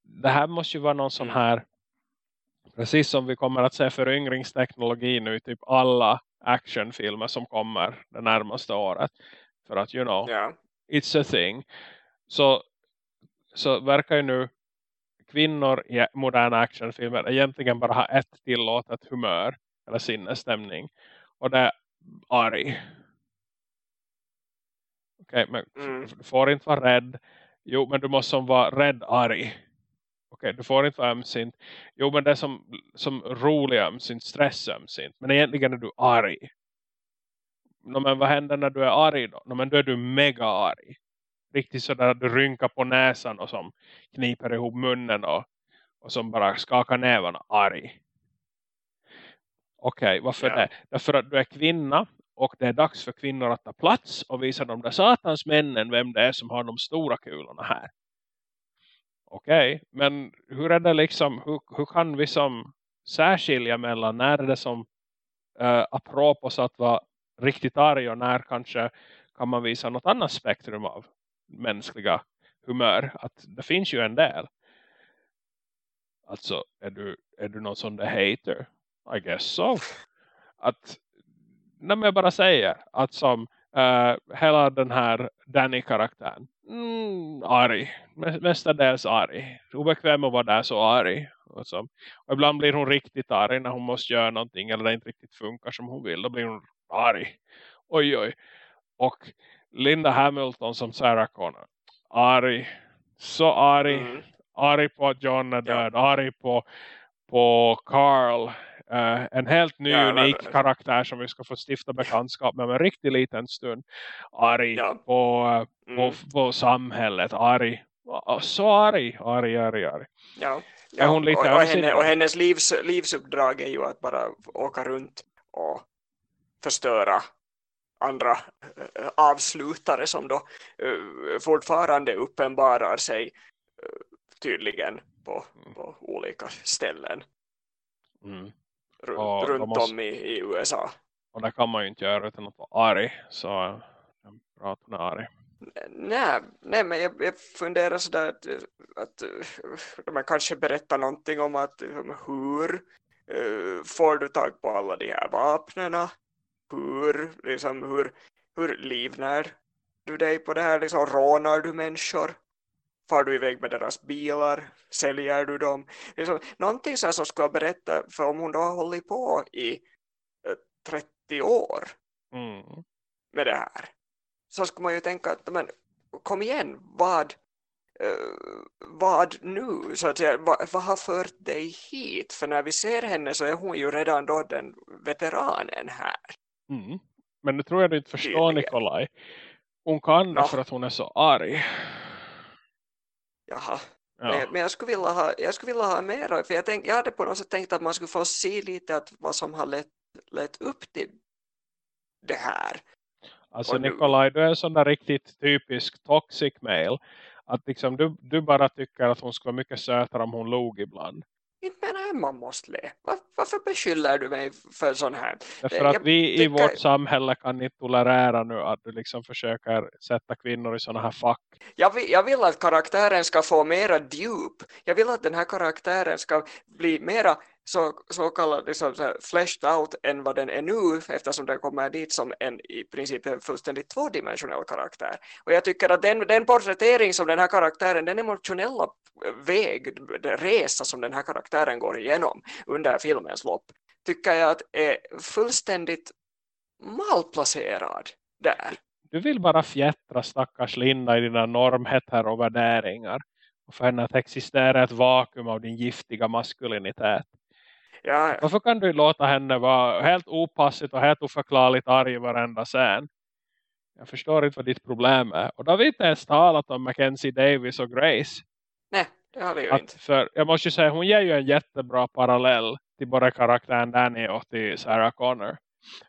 det här måste ju vara någon sån Mm. här precis som vi kommer att se föryngringsteknologi nu i typ alla actionfilmer som kommer det närmaste året. För att, you know, Ja. it's a thing. Så, så verkar ju nu kvinnor i moderna actionfilmer egentligen bara ha ett tillåtet humör eller sinnesstämning. Och det är arg. Okej, men Mm. du får inte vara rädd. Jo, men du måste som vara rädd arg. Okej, du får inte vara ömsint. Jo, men det är som, som rolig ömsint, stress ömsint. Men egentligen är du arg. Nå, men vad händer när du är arg då? Nå, men då är du mega arg. Riktigt sådär att du rynkar på näsan och som kniper ihop munnen och, och som bara skakar nävarna arg. Okej, varför Ja. det? Därför att du är kvinna och det är dags för kvinnor att ta plats och visa de där satans männen vem det är som har de stora kulorna här. Okej, men hur är det liksom, hur, hur kan vi som särskilja mellan när är det som uh, apropos att vara riktigt arg och när kanske kan man visa något annat spektrum av mänskliga humör. Att det finns ju en del. Alltså, är du, är du någon sån där hater? I guess so. Att, när jag bara säger att som uh, hela den här Danny-karaktären. Mm, arg. Mest- Mestadels arg. Obekväm att vara där så arg. Och, som, och ibland blir hon riktigt arg när hon måste göra någonting. Eller det inte riktigt funkar som hon vill. Då blir hon arg. Oj oj. Och Linda Hamilton som Sarah Connor. Arg. Så arg. Mm. Arg på att John är Ja. död. Arg på, på Carl. Eh, en helt ny Ja, unik men- karaktär som vi ska få stifta bekantskap med om en riktigt liten stund. Arg Ja. på, eh, på, Mm. på samhället. Arg. Ja, Så arg. Arg, arg, arg. Ja. Är hon lite och, och, henne, och hennes livs, livsuppdrag är ju att bara åka runt och förstöra andra äh, avslutare som då äh, fortfarande uppenbarar sig äh, tydligen på, Mm. på olika ställen Mm. Runt, Ja, de runt måste- om i, i USA. Och det kan man ju inte göra utan att vara arg. Så att hon är arg. Nej, nej men jag, jag funderar sådär att, att man kanske berättar någonting om att hur uh, får du tag på alla de här vapnena? Hur, liksom, hur, hur livnär du dig på det här? Liksom, rånar du människor far du iväg med deras bilar, säljer du dem. Liksom, någonting så som ska berätta, för om hon då har hållit på i eh, 30 år Mm. med det här så ska man ju tänka att men, kom igen, vad eh, vad nu så att säga, vad, vad har fört dig hit för när vi ser henne så är hon ju redan då den veteranen här Mm. Men det tror jag du inte förstår. Nikolaj. Hon kan Nå. för att hon är så arg. Jaha Ja. men, jag skulle vilja ha, jag skulle vilja ha mera för jag, tänk, jag hade på något sätt tänkt att man skulle få se lite att vad som har lett, lett upp till det här Alltså Och Nikolaj, du är en sån där riktigt typisk toxic male. Att liksom du, du bara tycker att hon skulle vara mycket sötare om hon log ibland. Inte menar jag man måste le Var, varför beskyller du mig för sån här Därför Jag att vi i tycker- vårt samhälle kan inte tolerera nu att du liksom försöker sätta kvinnor i såna här fack. Jag vill, jag vill att karaktären ska få mera djup. Jag vill att den här karaktären ska bli mera så, så kallad liksom så här fleshed out än vad den är nu eftersom den kommer dit som en i princip en fullständigt tvådimensionell karaktär. Och jag tycker att den, den porträttering som den här karaktären, den emotionella eh, väg, den resa som den här karaktären går igenom under filmens lopp tycker jag att är fullständigt malplacerad där. Du vill bara fjättra stackars Linda i dina normheterovärderingar. Och för henne att existera ett vakuum av din giftiga maskulinitet. Ja, Varför kan du låta henne vara helt opassigt och helt oförklarligt arg i varenda scen? Jag förstår inte vad ditt problem är. Och då har vi inte ens talat om Mackenzie Davis och Grace. nej, det har vi ju Att inte. för, jag måste ju säga, hon ger ju en jättebra parallell till både karaktären Danny och till Sarah Connor.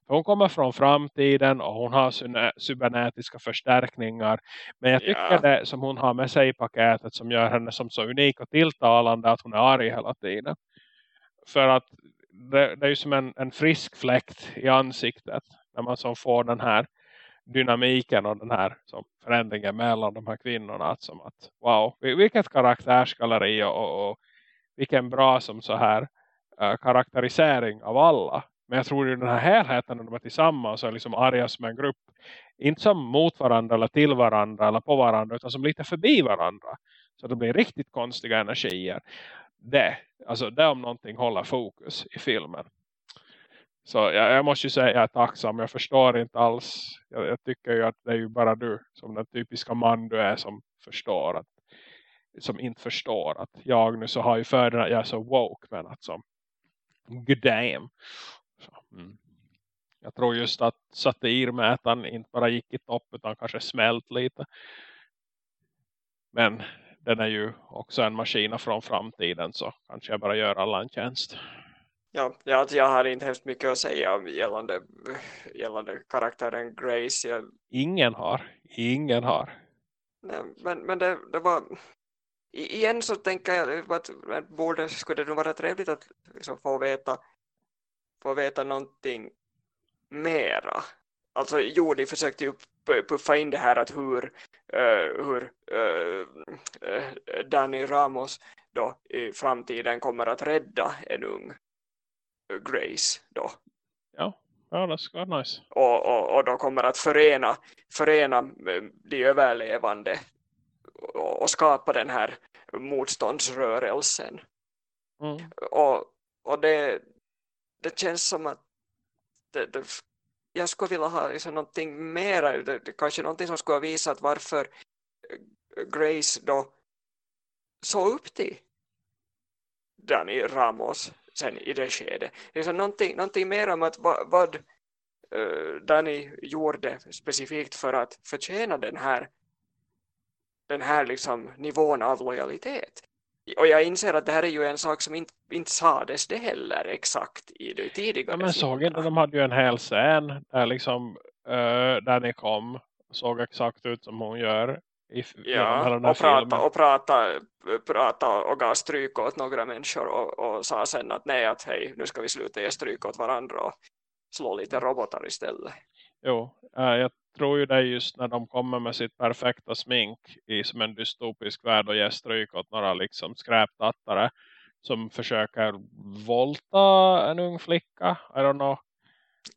För hon kommer från framtiden och hon har syne- cybernetiska förstärkningar. Men jag tycker Ja. det som hon har med sig i paketet som gör henne som så unik och tilltalande att hon är arg hela tiden. För att det, det är ju som en, en frisk fläkt i ansiktet. När man som får den här dynamiken och den här som förändringen mellan de här kvinnorna. Att som att, wow, vilket karaktärsgalleri och, och, och vilken bra som så här eh, karaktärisering av alla. Men jag tror ju den här helheten när de är tillsammans och liksom arga som en grupp. Inte som mot varandra eller till varandra eller på varandra utan som lite förbi varandra. Så det blir riktigt konstiga energier. Det, alltså det om någonting håller fokus i filmen. Så jag, jag måste ju säga att jag är tacksam. Jag förstår inte alls. Jag, jag tycker ju att det är ju bara du som den typiska man du är som förstår att som inte förstår att jag nu så har ju fördelen att jag är så woke men att som good damn. Så, mm. Jag tror just att satirmätaren inte bara gick i topp utan kanske smält lite. Men den är ju också en maskin från framtiden så kanske jag bara gör alla en tjänst. Ja, ja, att jag har inte hemskt mycket att säga gällande, gällande karaktären Grace. Jag, Ingen har. Ingen har. nej, men men det, det var... Igen så tänker jag att, borde, skulle det vara trevligt att liksom få, veta, få veta någonting mera. Alltså jo, de försökte ju pu- puffa in det här att hur, eh, hur eh, Danny Ramos då i framtiden kommer att rädda en ung Grace då. Ja, ja det ska vara nice. och, och, och då kommer att förena, förena de överlevande och, och skapa den här motståndsrörelsen. Mm. Och, och det, det känns som att det, det, jag skulle vilja ha liksom någonting mera, kanske någonting som skulle ha visat varför Grace då såg upp till Danny Ramos sen i det skedet. Liksom någonting, någonting mer om att vad, eh, vad Danny gjorde specifikt för att förtjäna den här den här liksom nivån av lojalitet. Och jag inser att det här är ju en sak som inte, inte sades det heller exakt i det tidigare Ja, men såg inte, de hade ju en hel scen där liksom uh, Danny kom såg exakt ut som hon gör i, Ja, den här och prata, filmen. och prata, prata och gav stryk åt några människor och, och sa sen att nej, att hej, nu ska vi sluta ge stryk åt varandra och slå lite robotar istället. Jo, eh, jag tror ju det just när de kommer med sitt perfekta smink i som en dystopisk värld och ger stryk åt några liksom skräptattare som försöker volta en ung flicka. I don't know.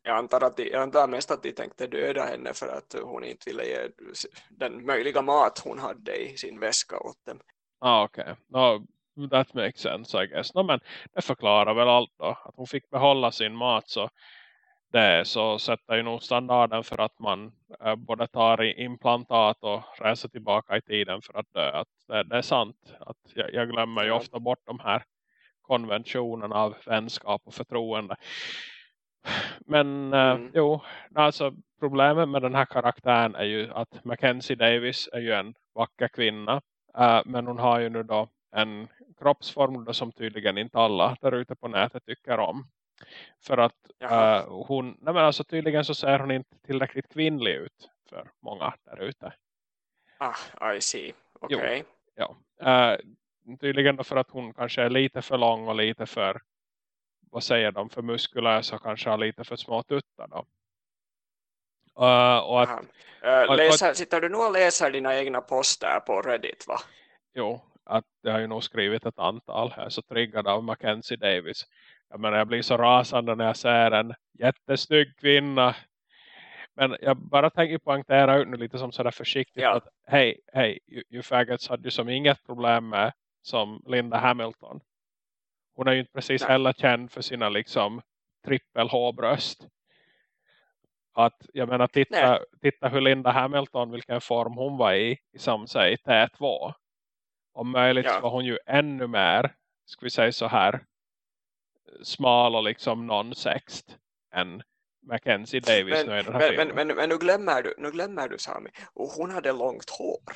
Jag antar, att de, jag antar mest att de tänkte döda henne för att hon inte ville ge den möjliga mat hon hade i sin väska åt dem. Ah, okej. Okay. No, that makes sense I guess. No, men det förklarar väl allt då. Att hon fick behålla sin mat så det så sätter ju nog standarden för att man äh, både tar implantat och reser tillbaka i tiden för att dö. Att det, det är sant. Att jag, jag glömmer ju ja. ofta bort de här konventionerna av vänskap och förtroende. Men äh, mm. jo, alltså problemet med den här karaktären är ju att Mackenzie Davis är ju en vacker kvinna. Äh, men hon har ju nu då en kroppsform som tydligen inte alla där ute på nätet tycker om. För att uh, hon, nej men alltså tydligen så ser hon inte tillräckligt kvinnlig ut för många där ute. Ah, I see. Okej. Okay. Ja. Uh, tydligen då för att hon kanske är lite för lång och lite för vad säger de, för muskulös och kanske har lite för små tuttar då. Uh, och att, uh, läser, och, sitter du nu och läser dina egna poster på Reddit va? Jo, att jag har ju nog skrivit ett antal. Jag är så triggad av Mackenzie Davis. Jag, menar, jag blir så rasande när jag ser en jättesnygg kvinna. Men jag bara tänker poängtera ut nu lite som sådär försiktigt. Ja. att Hej, hej, you, you faggots hade ju som inget problem med som Linda Hamilton. Hon är ju inte precis Nej. heller känd för sina liksom trippel H-bröst. Att jag menar titta, titta hur Linda Hamilton, vilken form hon var i, i som säg T2. Om möjligt ja. var hon ju ännu mer, ska vi säga så här, smal och liksom non-sext än Mackenzie Davis men, nu i den här men, filmen. Men, men, men, nu, glömmer du, nu glömmer du Sami. Och hon hade långt hår.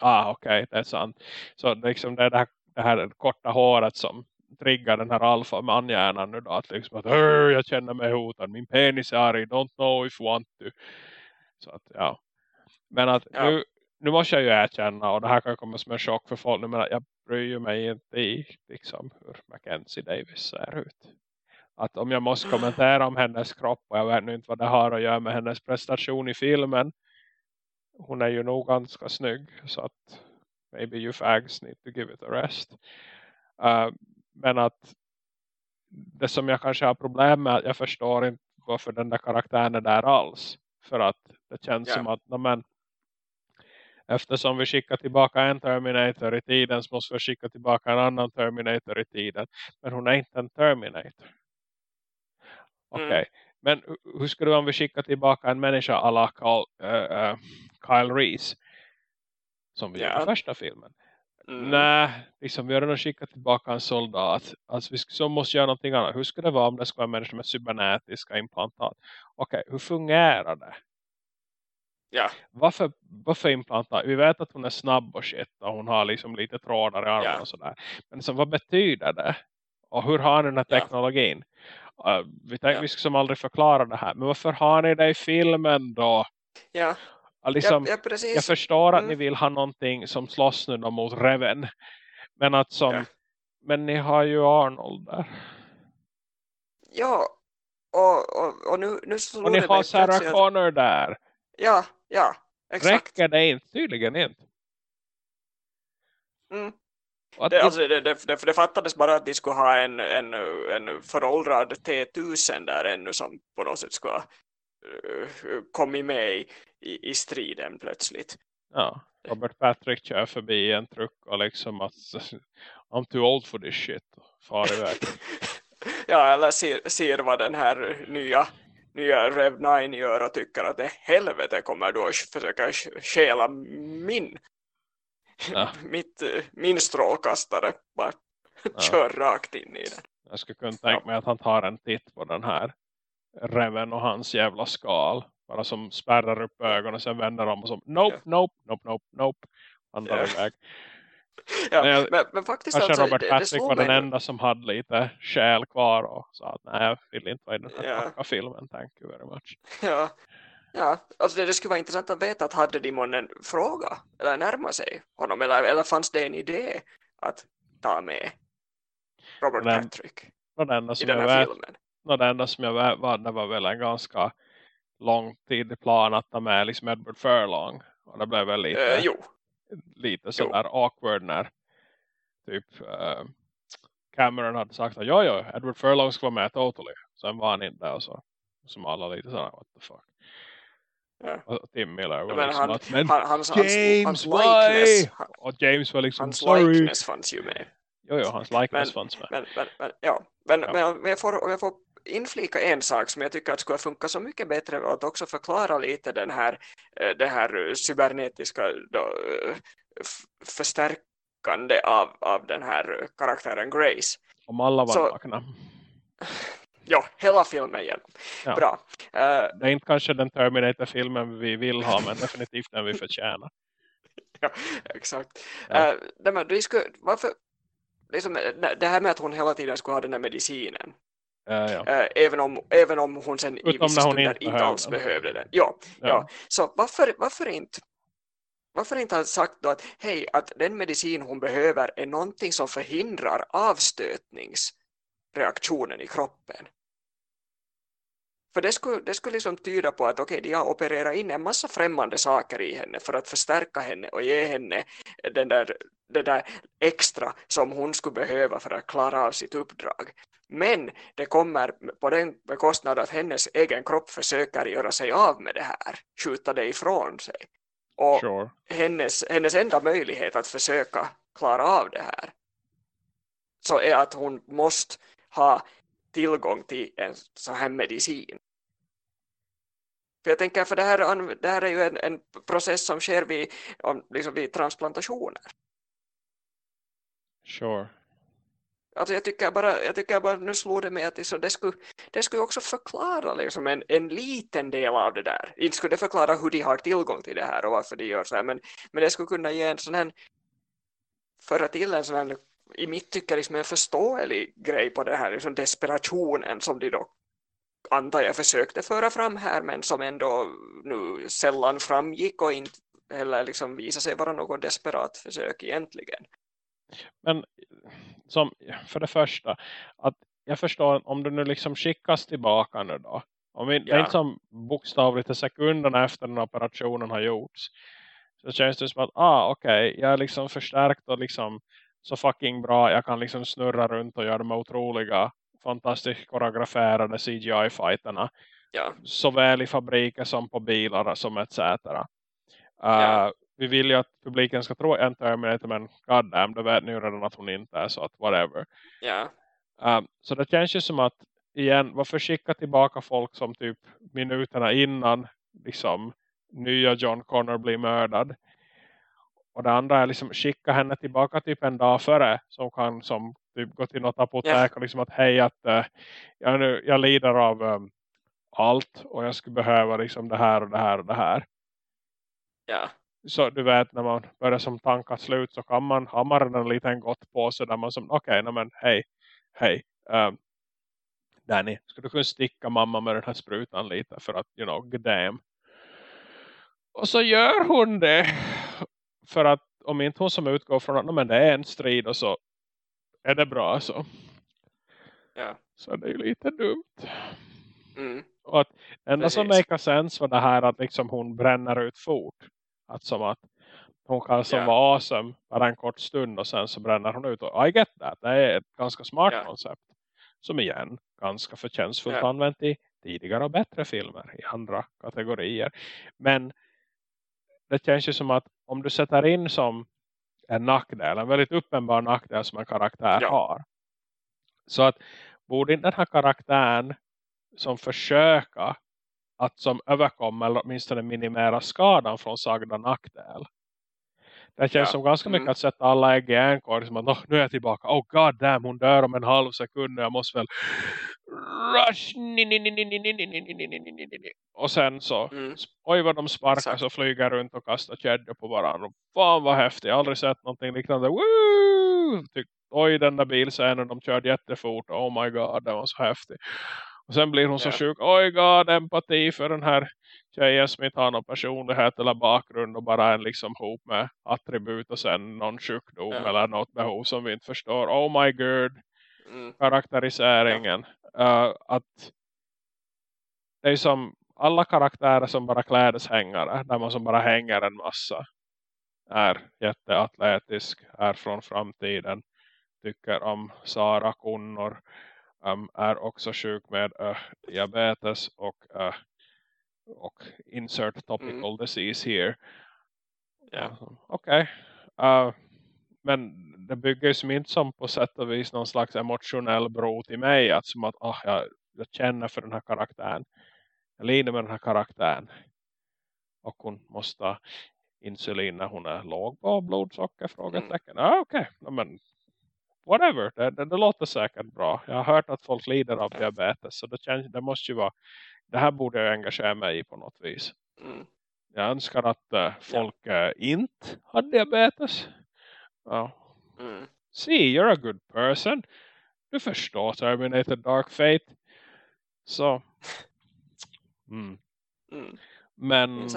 Ah, okej, okay, det är sant. Så liksom det här, det här korta håret som triggar den här alfa manhjärnan nu då. Att liksom att jag känner mig hotad. Min penis är arg. Don't know if want to. Så att ja. Men att ja. nu, nu måste jag ju erkänna. Och det här kan komma som en chock för folk. Men jag bryr mig inte i liksom, hur Mackenzie Davis ser ut. Att om jag måste kommentera om hennes kropp och jag vet inte vad det har att göra med hennes prestation i filmen. Hon är ju nog ganska snygg så att maybe you fags need to give it a rest. Uh, men att det som jag kanske har problem med jag förstår inte varför den där karaktären är där alls. För att det känns yeah. som att men, Eftersom vi skickar tillbaka en Terminator i tiden så måste vi skicka tillbaka en annan Terminator i tiden. Men hon är inte en Terminator. Okej. Okay. Mm. Men hur skulle du om vi skickar tillbaka en människa alla Kyle, uh, uh, Kyle Reese? Som vi yeah. gjorde i första filmen. Mm. Nej, liksom vi har redan skickat tillbaka en soldat. Alltså vi så måste göra någonting annat. Hur skulle det vara om det skulle vara en människa med cybernetiska implantat? Okej, okay, hur fungerar det? Ja. Varför, varför implantat? Vi vet att hon är snabb och shit. Och hon har liksom lite trådar i ja. och sådär. Men så vad betyder det? Och hur har ni den här teknologin? Ja. Uh, vi tänkte ja. vi ska aldrig förklara det här. Men varför har ni det i filmen då? Ja. Liksom, ja, ja jag förstår att mm. ni vill ha någonting som slåss nu mot Reven. Men att som, men ni har ju Arnold där. Ja, och, och, och nu, nu Och ni har Sarah Connor där. Ja, ja, exakt. Räcker det inte? Tydligen inte. Mm. Det, alltså, det, det, det, det fattades bara att de skulle ha en, en, en föråldrad T1000 där ännu som på något sätt skulle ha uh, kommit med i, i, i, striden plötsligt. Ja, Robert Patrick kör förbi en truck och liksom att I'm too old for this shit. Far iväg. ja, eller ser, ser vad den här nya nya Rev 9 gör och tycker att det helvete kommer du att försöka stjäla min ja. mitt, min strålkastare bara ja. kör rakt in i den. Jag skulle kunna tänka mig att han tar en titt på den här Reven och hans jävla skal. Bara som spärrar upp ögonen och sen vänder om och som nope, ja. nope, nope, nope, nope. Tar ja. iväg. Ja, men, jag, men, men, faktiskt kanske alltså, Robert det, Patrick det var den enda som hade lite själ kvar och sa att nej, jag vill inte vara i den här ja. filmen, thank you very much. Ja, ja alltså det, det, skulle vara intressant att veta att hade de en fråga eller närma sig honom eller, eller fanns det en idé att ta med Robert den, Patrick den enda som i den här vet, filmen? Det enda som jag vet var, det var väl en ganska lång tid i plan att ta med liksom Edward Furlong och det blev väl lite... Uh, jo lite sådär awkward när typ uh, Cameron hade sagt att ja, ja, Edward Furlong ska vara med totally. Sen var han inte och så Som alla lite sådär, what the fuck. Ja. Och Tim Miller var Men liksom han, att, men han, hans, James, hans, likeness, Och James var liksom, hans sorry. likeness fanns ju med. Jo, jo, hans likeness Men- fanns med. Men, men, men, ja. men, Ja. men om, jag får, om jag får inflika en sak som jag tycker att skulle funka så mycket bättre och att också förklara lite den här, eh, det här eh, cybernetiska då, eh, förstärkande av, av den här karaktären Grace. Om alla var Så- nakna. Ja, hela filmen igenom. Ja. Bra. Det är inte kanske den Terminator-filmen vi vill ha, men definitivt den vi förtjänar. ja, exakt. Ja. Nej, men vi skulle, varför, liksom, det här med att hon hela tiden skulle ha den här medicinen Uh, ja. Eh, även, om, även om hon sen i Utom vissa hon stunder inte inte, alls behövde den. Ja, ja. Ja. Så varför, varför inte varför inte ha sagt då att hej, att den medicin hon behöver är någonting som förhindrar avstötningsreaktionen i kroppen. För det skulle, det skulle liksom tyda på att okej, de har opererat in en massa främmande saker i henne för att förstärka henne och ge henne den där, det där extra som hon skulle behöva för att klara av sitt uppdrag. Men det kommer på den bekostnad att hennes egen kropp försöker göra sig av med det här, skjuta det ifrån sig. Och Sure. hennes, hennes enda möjlighet att försöka klara av det här så är att hon måste ha tillgång till en sån här medicin. För jag tänker, för det här, det här är ju en, en process som sker vid, om- liksom vid transplantationer. Sure. Alltså jag tycker bara, jag tycker bara nu slog det mig att det, det, skulle, det skulle också förklara liksom en, en liten del av det där. Inte skulle det förklara hur de har tillgång till det här och varför de gör så här, men, men det skulle kunna ge en sån här, föra till en sån här, i mitt tycke liksom en förståelig grej på det här liksom desperationen som de då antar jag försökte föra fram här men som ändå nu sällan framgick och inte heller liksom visade sig vara något desperat försök egentligen. Men som, för det första, att jag förstår om du nu liksom skickas tillbaka nu då. Om vi, Det är Ja. inte som bokstavligt i sekunderna efter den operationen har gjorts. Så känns det som att, ah okej, jag är liksom förstärkt och liksom så fucking bra. Jag kan liksom snurra runt och göra de otroliga, fantastiskt koreograferade CGI-fighterna. Ja, Såväl i fabriker som på bilar som etc. Uh, Ja. Vi vill ju att publiken ska tro en Terminator men goddamn, det vet ni ju redan att hon inte är så att whatever. ja, Um, så det känns ju som att igen, varför skicka tillbaka folk som typ minuterna innan liksom nya John Connor blir mördad. Och det andra är liksom skicka henne tillbaka typ en dag före som kan som typ gå till något apotek Ja. och liksom att hej att eh, jag, nu, jag lider av um, allt och jag skulle behöva liksom det här och det här och det här. ja, Så du vet när man börjar som tanka slut så kan man ha man redan en liten gott på sig där man som okej, okay, men hej, hej. Um, Danny, ska du kunna sticka mamma med den här sprutan lite för att, you know, damn. Och så gör hon det. För att om inte hon som utgår från att "Nej, men det är en strid och så är det bra så. ja. Så det är ju lite dumt. Mm. Och att enda som make sense var det här att liksom hon bränner ut fort. Att som att hon kan som Ja. vara awesome bara en kort stund och sen så bränner hon ut. Och I get that. Det är ett ganska smart Ja. koncept. Som igen, ganska förtjänstfullt Ja. använt i tidigare och bättre filmer i andra kategorier. Men det känns ju som att om du sätter in som en nackdel, en väldigt uppenbar nackdel som en karaktär Ja. har. Så att borde inte den här karaktären som försöka att som överkommer eller åtminstone minimera skadan från sagda nackdel. Det känns ja. som ganska mycket mm. att sätta alla ägg i en korg. Som att oh, nu är jag tillbaka. Oh god damn, hon dör om en halv sekund. Jag måste väl... Rush! Och sen så... Mm. Oj vad de sparkar Exakt. och flyger runt och kastar kedjor på varandra. Fan vad häftigt. Jag har aldrig sett någonting liknande. Woo! Tyck, oj den där bilscenen. De körde jättefort. Oh my god, det var så häftigt. Och sen blir hon så Ja. sjuk. Oj god, empati för den här tjejen som inte har någon personlighet eller bakgrund och bara en liksom hop med attribut och sen någon sjukdom Ja. eller något behov som vi inte förstår. Oh my god Mm. karaktäriseringen. Uh, att det är som alla karaktärer som bara klädeshängare. Där man som bara hänger en massa. Är jätteatletisk. Är från framtiden. Tycker om Sara Connor. Um, är också sjuk med uh, diabetes och, uh, och insert topical mm. disease here. Yeah. Okej. Okay. Uh, men det bygger ju som inte som på sätt och vis någon slags emotionell bro till mig. Att som att oh, jag, jag känner för den här karaktären. Jag lider med den här karaktären. Och hon måste insulin när hon är låg på blodsocker? Frågetecken. Mm. Ah, Okej, okay. men whatever. Det, det, det, låter säkert bra. Jag har hört att folk lider av diabetes. Så det, känns, det måste ju vara. Det här borde jag engagera mig i på något vis. Mm. Jag önskar att uh, folk ja. uh, inte har diabetes. Ja. Mm. See, you're a good person. Du förstår Terminator Dark Fate. Så. Mm. Mm. Men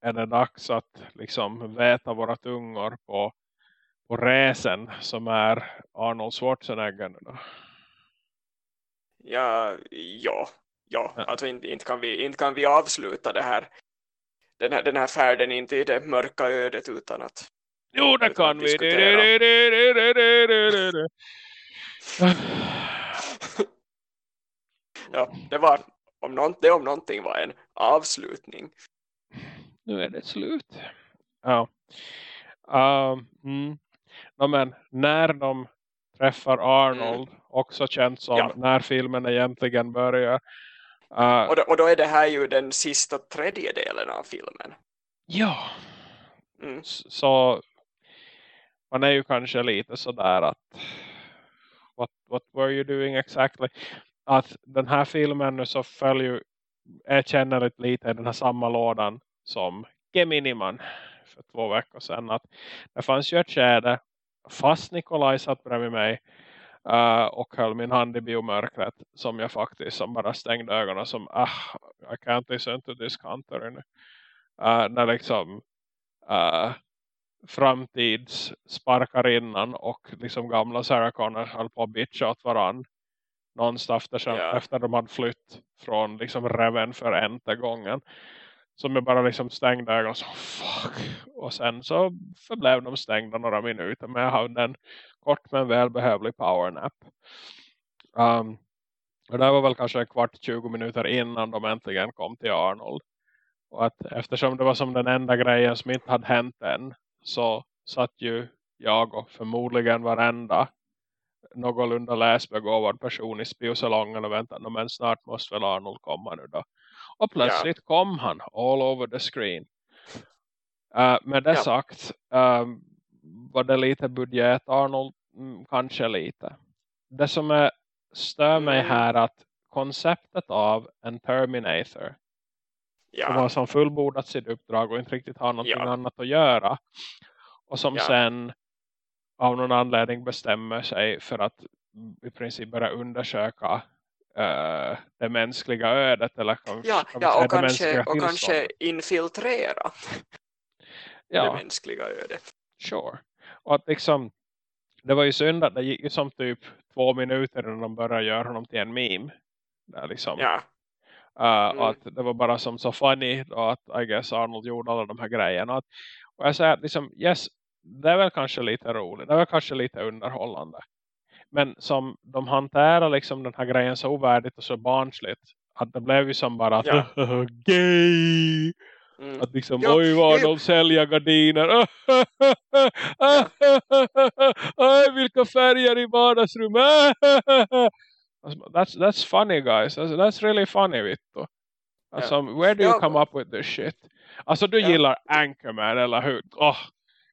är det dags att liksom väta våra tungor på, på resen som är Arnold Schwarzenegger nu då? Ja, ja, ja. ja. Alltså inte, inte, kan vi, inte kan vi avsluta det här den här, den här färden inte i det mörka ödet utan att Jo, det kan vi. ja, det var om något, det om någonting var en avslutning nu är det slut. Ja. Uh, mm. No, men när de träffar Arnold, mm. också känt som ja. när filmen egentligen börjar. Uh, och, då, och då är det här ju den sista tredjedelen av filmen. Ja. Mm. Så man är ju kanske lite sådär att what, what were you doing exactly? Att den här filmen nu så följer ju känner lite i den här samma lådan som Geminiman för två veckor sedan. Att det fanns ju ett skäde fast Nikolaj satt bredvid mig uh, och höll min hand i biomörkret som jag faktiskt som bara stängde ögonen som ah, I can't listen to this country nu. Uh, när liksom uh, framtids och liksom gamla Sarah Connor höll på att bitcha åt varann någonstans efter, yeah. efter de hade flytt från liksom reven för ente gången som jag bara liksom stängde ögonen och så fuck. Och sen så förblev de stängda några minuter. Men jag hade en kort men välbehövlig powernap. Um, och det var väl kanske en kvart, 20 minuter innan de äntligen kom till Arnold. Och att eftersom det var som den enda grejen som inte hade hänt än. Så satt ju jag och förmodligen varenda någorlunda läsbegåvad person i spiosalongen och väntade. Men snart måste väl Arnold komma nu då. Och plötsligt ja. kom han all over the screen. Uh, med det ja. sagt um, var det lite budget Arnold mm, kanske lite. Det som är, stör mig mm. här att konceptet av en Terminator ja. som har som fullbordat sitt uppdrag och inte riktigt har någonting ja. annat att göra och som ja. sen av någon anledning bestämmer sig för att i princip börja undersöka uh, det mänskliga ödet eller kanske, ja, ja, och, kanske, och kanske infiltrera ja. det mänskliga ödet. Sure. Och att liksom det var ju synd att det gick ju som typ två minuter innan de började göra honom till en meme. Där liksom. Ja. Uh, mm. Att det var bara som så funny då att I guess Arnold gjorde alla de här grejerna. Och, och jag säger att liksom, yes, det är väl kanske lite roligt. Det är väl kanske lite underhållande. Men som de hanterar liksom den här grejen så ovärdigt och så barnsligt. Att det blev ju som bara att ja. gay. Mm. Att liksom, jo, oj vad de säljer gardiner. Oj, vilka färger i vardagsrummet. that's, that's funny guys. That's, that's really funny Vittu. Alltså, where do you come up with this shit? Alltså du gillar Anchorman eller hur? Oh,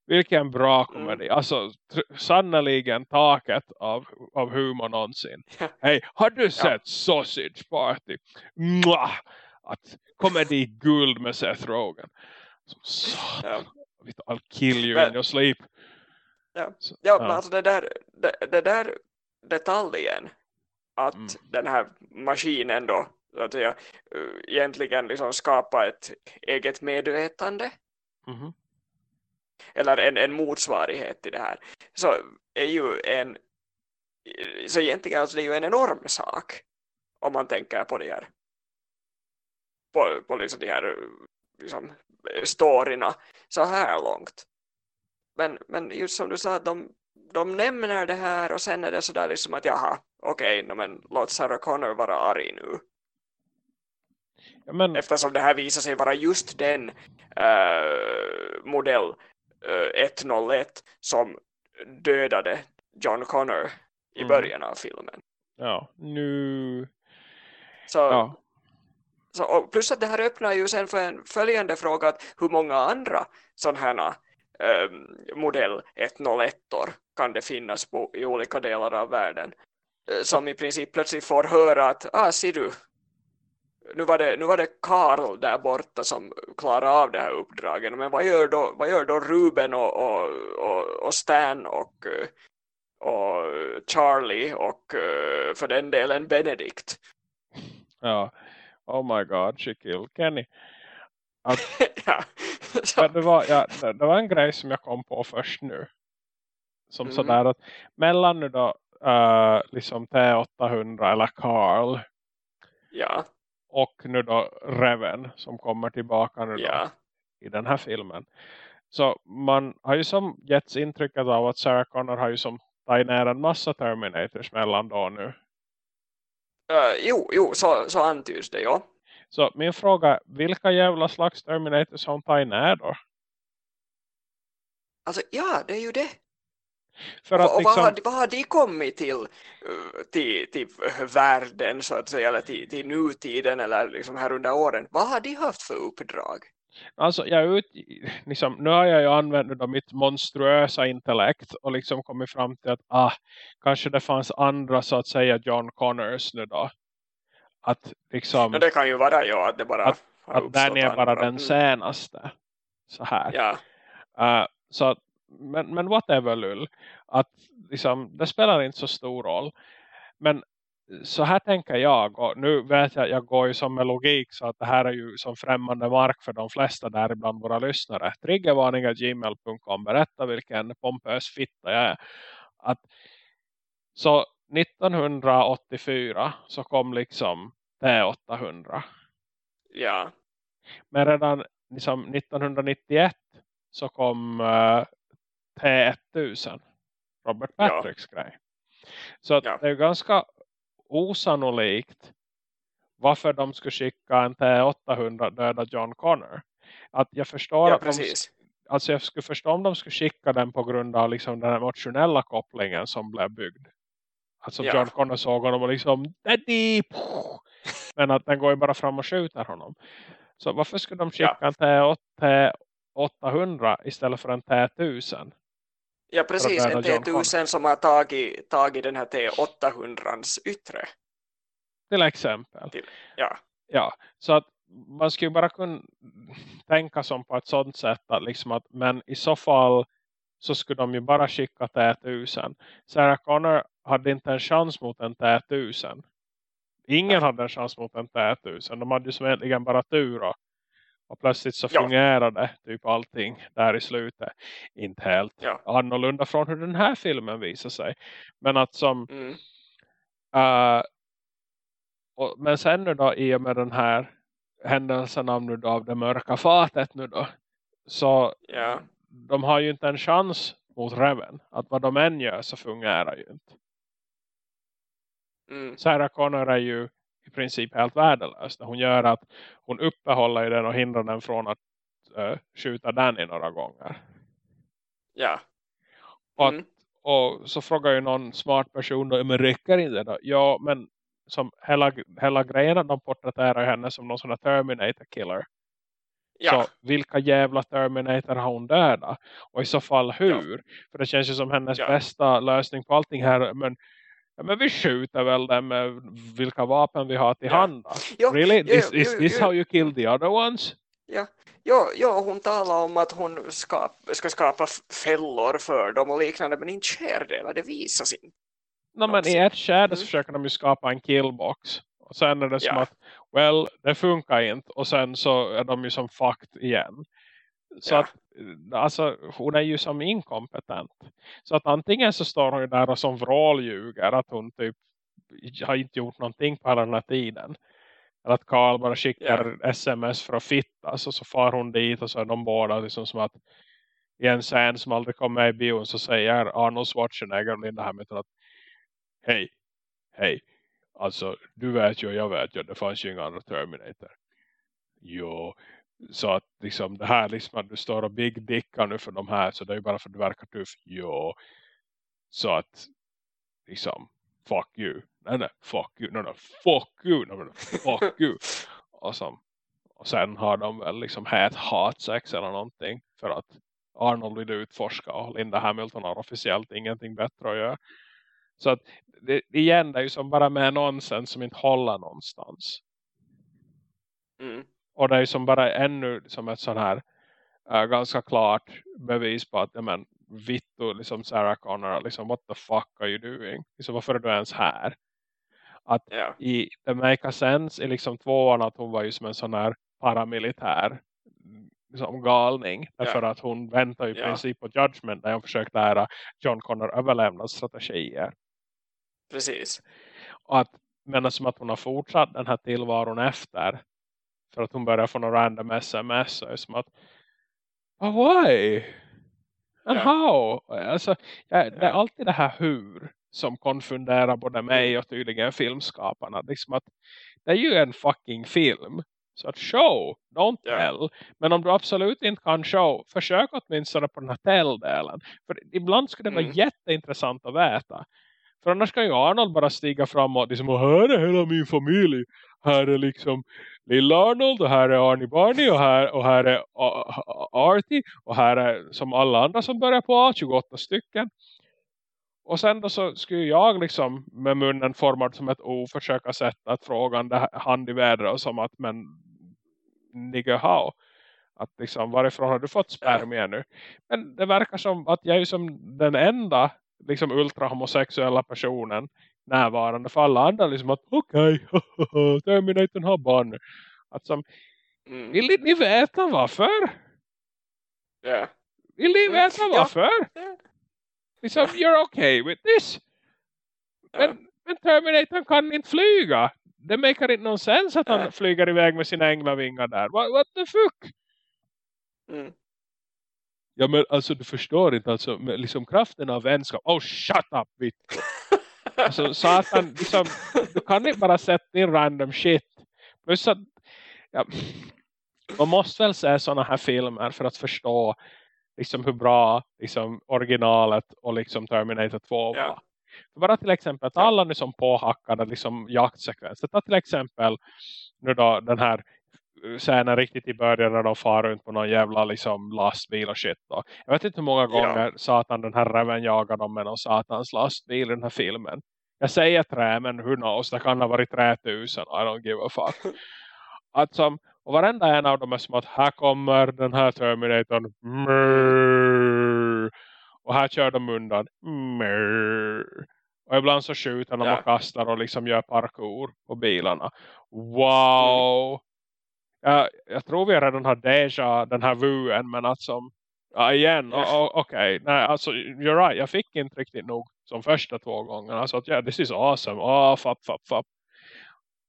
vilken bra komedi. Mm. Alltså sannoliken taket av, av humor någonsin. Hej, har du sett ja. Sausage Party? Mwah! Att komedi guld med Seth Rogen. Som. Ja. I'll kill you men, in your sleep. Ja, Så, ja, ja. men alltså det där, det, det där detaljen att mm. den här maskinen då så att säga, egentligen liksom skapa ett eget medvetande. Mm -hmm eller en, en motsvarighet till det här så är ju en så egentligen alltså det är ju en enorm sak om man tänker på det här på, på liksom de här liksom, storyna så här långt men, men just som du sa de, de nämner det här och sen är det sådär liksom att jaha, okej, okay, men låt Sarah Connor vara arg nu. Ja, men... Eftersom det här visar sig vara just den uh, modell 101 som dödade John Connor i mm. början av filmen. Ja, nu... Så, ja. så, plus att det här öppnar ju sen för en följande fråga att hur många andra sådana här um, modell 101 kan det finnas på, i olika delar av världen uh, som i princip plötsligt får höra att ah, ser du, nu var, det, nu var det Karl där borta som klarade av det här uppdraget. Men vad gör då, vad gör då Ruben och, och, och, och Stan och, och Charlie och för den delen Benedict ja, oh my god, she killed Kenny. Att, ja, det, var, ja, det var en grej som jag kom på först nu. Som mm. sådär att mellan nu då uh, liksom T800 eller Carl ja och nu då Reven som kommer tillbaka nu ja. i den här filmen. Så man har ju som getts intrycket av att Sarah Connor har ju som tagit ner en massa Terminators mellan då nu. Uh, jo, jo så, så antyds det, ja. Så min fråga, vilka jävla slags Terminators har hon tagit ner då? Alltså, ja, det är ju det. För att och, liksom... vad, har, vad har de kommit till, uh, till, till världen så att säga, eller till, till nutiden eller liksom här under åren? Vad har de haft för uppdrag? Alltså, jag ut, liksom, nu har jag ju använt då mitt monstruösa intellekt och liksom kommit fram till att ah, kanske det fanns andra så att säga John Connors nu då. Att liksom... Ja, det kan ju vara ja, att det bara att, att den är bara den mm. senaste. Så här. Ja. Uh, så att men, men whatever lull. Att liksom, det spelar inte så stor roll. Men så här tänker jag. Och nu vet jag jag går ju som med logik. Så att det här är ju som främmande mark för de flesta där bland våra lyssnare. Triggervarningar.gmail.com Berätta vilken pompös fitta jag är. Att, så 1984 så kom liksom T800. Ja. Men redan liksom 1991 så kom uh, T1000. Robert Patricks ja. grej. Så att ja. det är ganska osannolikt varför de skulle skicka en T800 döda John Connor. Att jag förstår ja, att de, alltså jag skulle förstå om de skulle skicka den på grund av liksom den emotionella kopplingen som blev byggd. Alltså ja. John Connor såg honom och liksom Daddy! Men att den går ju bara fram och skjuter honom. Så varför skulle de skicka ja. en T800 istället för en T1000? Ja, precis. En T1000 som har tagit, tagit den här T800s yttre. Till exempel. Till, ja. Ja, så att man skulle bara kunna tänka som på ett sådant sätt att liksom att, men i så fall så skulle de ju bara skicka T1000. Sarah Connor hade inte en chans mot en T1000. Ingen hade en chans mot en T1000. De hade ju som egentligen bara tur och och plötsligt så ja. fungerade typ allting där i slutet. Inte helt ja. annorlunda från hur den här filmen visar sig. Men att som... Mm. Uh, och, men sen nu då i och med den här händelsen av, nu då, av det mörka fatet nu då. Så ja. de har ju inte en chans mot Reven. Att vad de än gör så fungerar ju inte. Mm. Sarah Connor är ju i princip helt värdelös. Hon gör att hon uppehåller den och hindrar den från att uh, skjuta Danny några gånger. Ja. Mm. Och, och, så frågar ju någon smart person då, men räcker inte då? Ja, men som hela, hela grejen att de porträtterar henne som någon sån här Terminator killer. Ja. Så vilka jävla Terminator har hon dödat? Och i så fall hur? Ja. För det känns ju som hennes ja. bästa lösning på allting här. Men Ja, men vi skjuter väl dem med vilka vapen vi har till ja. hand. Jo, really? Jo, is, is this how you kill the other ones? Ja, jo, jo, hon talar om att hon ska, ska skapa fällor för dem och liknande, men inte sker det, det visas inte. No, men i ett skärde mm. försöker de ju skapa en killbox. Och sen är det som ja. att, well, det funkar inte. Och sen så är de ju som fakt igen. Så ja. att alltså hon är ju som inkompetent. Så att antingen så står hon ju där och som vråljuger att hon typ har inte gjort någonting på den här tiden. Eller att Karl bara skickar yeah. sms för att fitta. Så, så far hon dit och så är de båda liksom som att i en scen som aldrig kom med i bion så säger Arnold Schwarzenegger och Linda Hamilton att hej, hej, alltså du vet ju jag vet ju det fanns ju inga andra Terminator. Jo, så att liksom det här liksom att du står och big dickar nu för de här så det är ju bara för att du verkar tuff. Jo, så att liksom fuck you. Nej, nej, fuck you. Nej, nej, fuck you. Nej, nej, fuck you. Och, som, och sen har de väl liksom het hatsex eller någonting för att Arnold vill utforska och Linda Hamilton har officiellt ingenting bättre att göra. Så att det, igen, det är ju som bara med nonsens som inte håller någonstans. Mm. Och det är som bara ännu som ett sån här uh, ganska klart bevis på att men, Vittu, liksom Sarah Connor, liksom what the fuck are you doing? Liksom, varför är du ens här? Att Ja. i The Make a Sense i liksom tvåan att hon var ju som en sån här paramilitär liksom galning. Därför att hon väntar ju i Ja. princip på Judgment där hon försökt lära John Connor överlevnadsstrategier. Precis. Och att, men som att hon har fortsatt den här tillvaron efter. För att hon börjar få några random sms. Det som att, oh, why? And Ja. how? Alltså, jag, det är Ja. alltid det här hur som konfunderar både mig och tydligen filmskaparna. Liksom att det är ju en fucking film. Så att show, don't Ja. tell. Men om du absolut inte kan show, försök åtminstone på den här tell-delen. För ibland skulle det vara Mm. jätteintressant att veta. För annars kan ju Arnold bara stiga fram och liksom, och här är hela min familj. Här är liksom lilla Arnold och här är Arnie Barney och här, och här är Artie. Och här är som alla andra som börjar på A, 28 stycken. Och sen då så skulle jag liksom med munnen formad som ett O försöka sätta ett frågande hand i vädret och som att men nigga how? Att liksom varifrån har du fått spermier nu? Men det verkar som att jag är som den enda liksom ultrahomosexuella personen närvarande för alla andra liksom att okej, Terminatorn har barn. Att som, Mm. vill ni veta varför? Ja. Vill ni Mm, veta varför? Ja. Liksom, you're okay with this? Men, men Terminator kan inte flyga. Det makar inte någon sens att han flyger iväg med sina änglavingar där. What, what the fuck? Mm. Ja men alltså du förstår inte alltså liksom kraften av vänskap. Oh shut up bit. Alltså satan liksom, du kan inte bara sätta in random shit. Plus att ja, man måste väl se sådana här filmer för att förstå liksom hur bra liksom originalet och liksom Terminator 2 var. Ja. För bara till exempel att alla nu som påhackade liksom jaktsekvenser. Ta till exempel nu då den här scenen riktigt i början när de far runt på någon jävla liksom lastbil och shit då. Jag vet inte hur många Ja. gånger satan den här räven jagar dem med någon satans lastbil i den här filmen. Jag säger trä men who knows, det kan ha varit 3000, I don't give a fuck. Att som, och varenda en av dem är som att här kommer den här Terminatorn. Och här kör de undan. Och ibland så skjuter de Ja. och kastar och liksom gör parkour på bilarna. Wow! Jag, jag tror vi redan har deja den här vuen men att som ja, igen, o- okej, nej alltså you're right, jag fick inte riktigt nog som första två gångerna, alltså att ja, this is awesome, ah, fapp, fapp, fapp.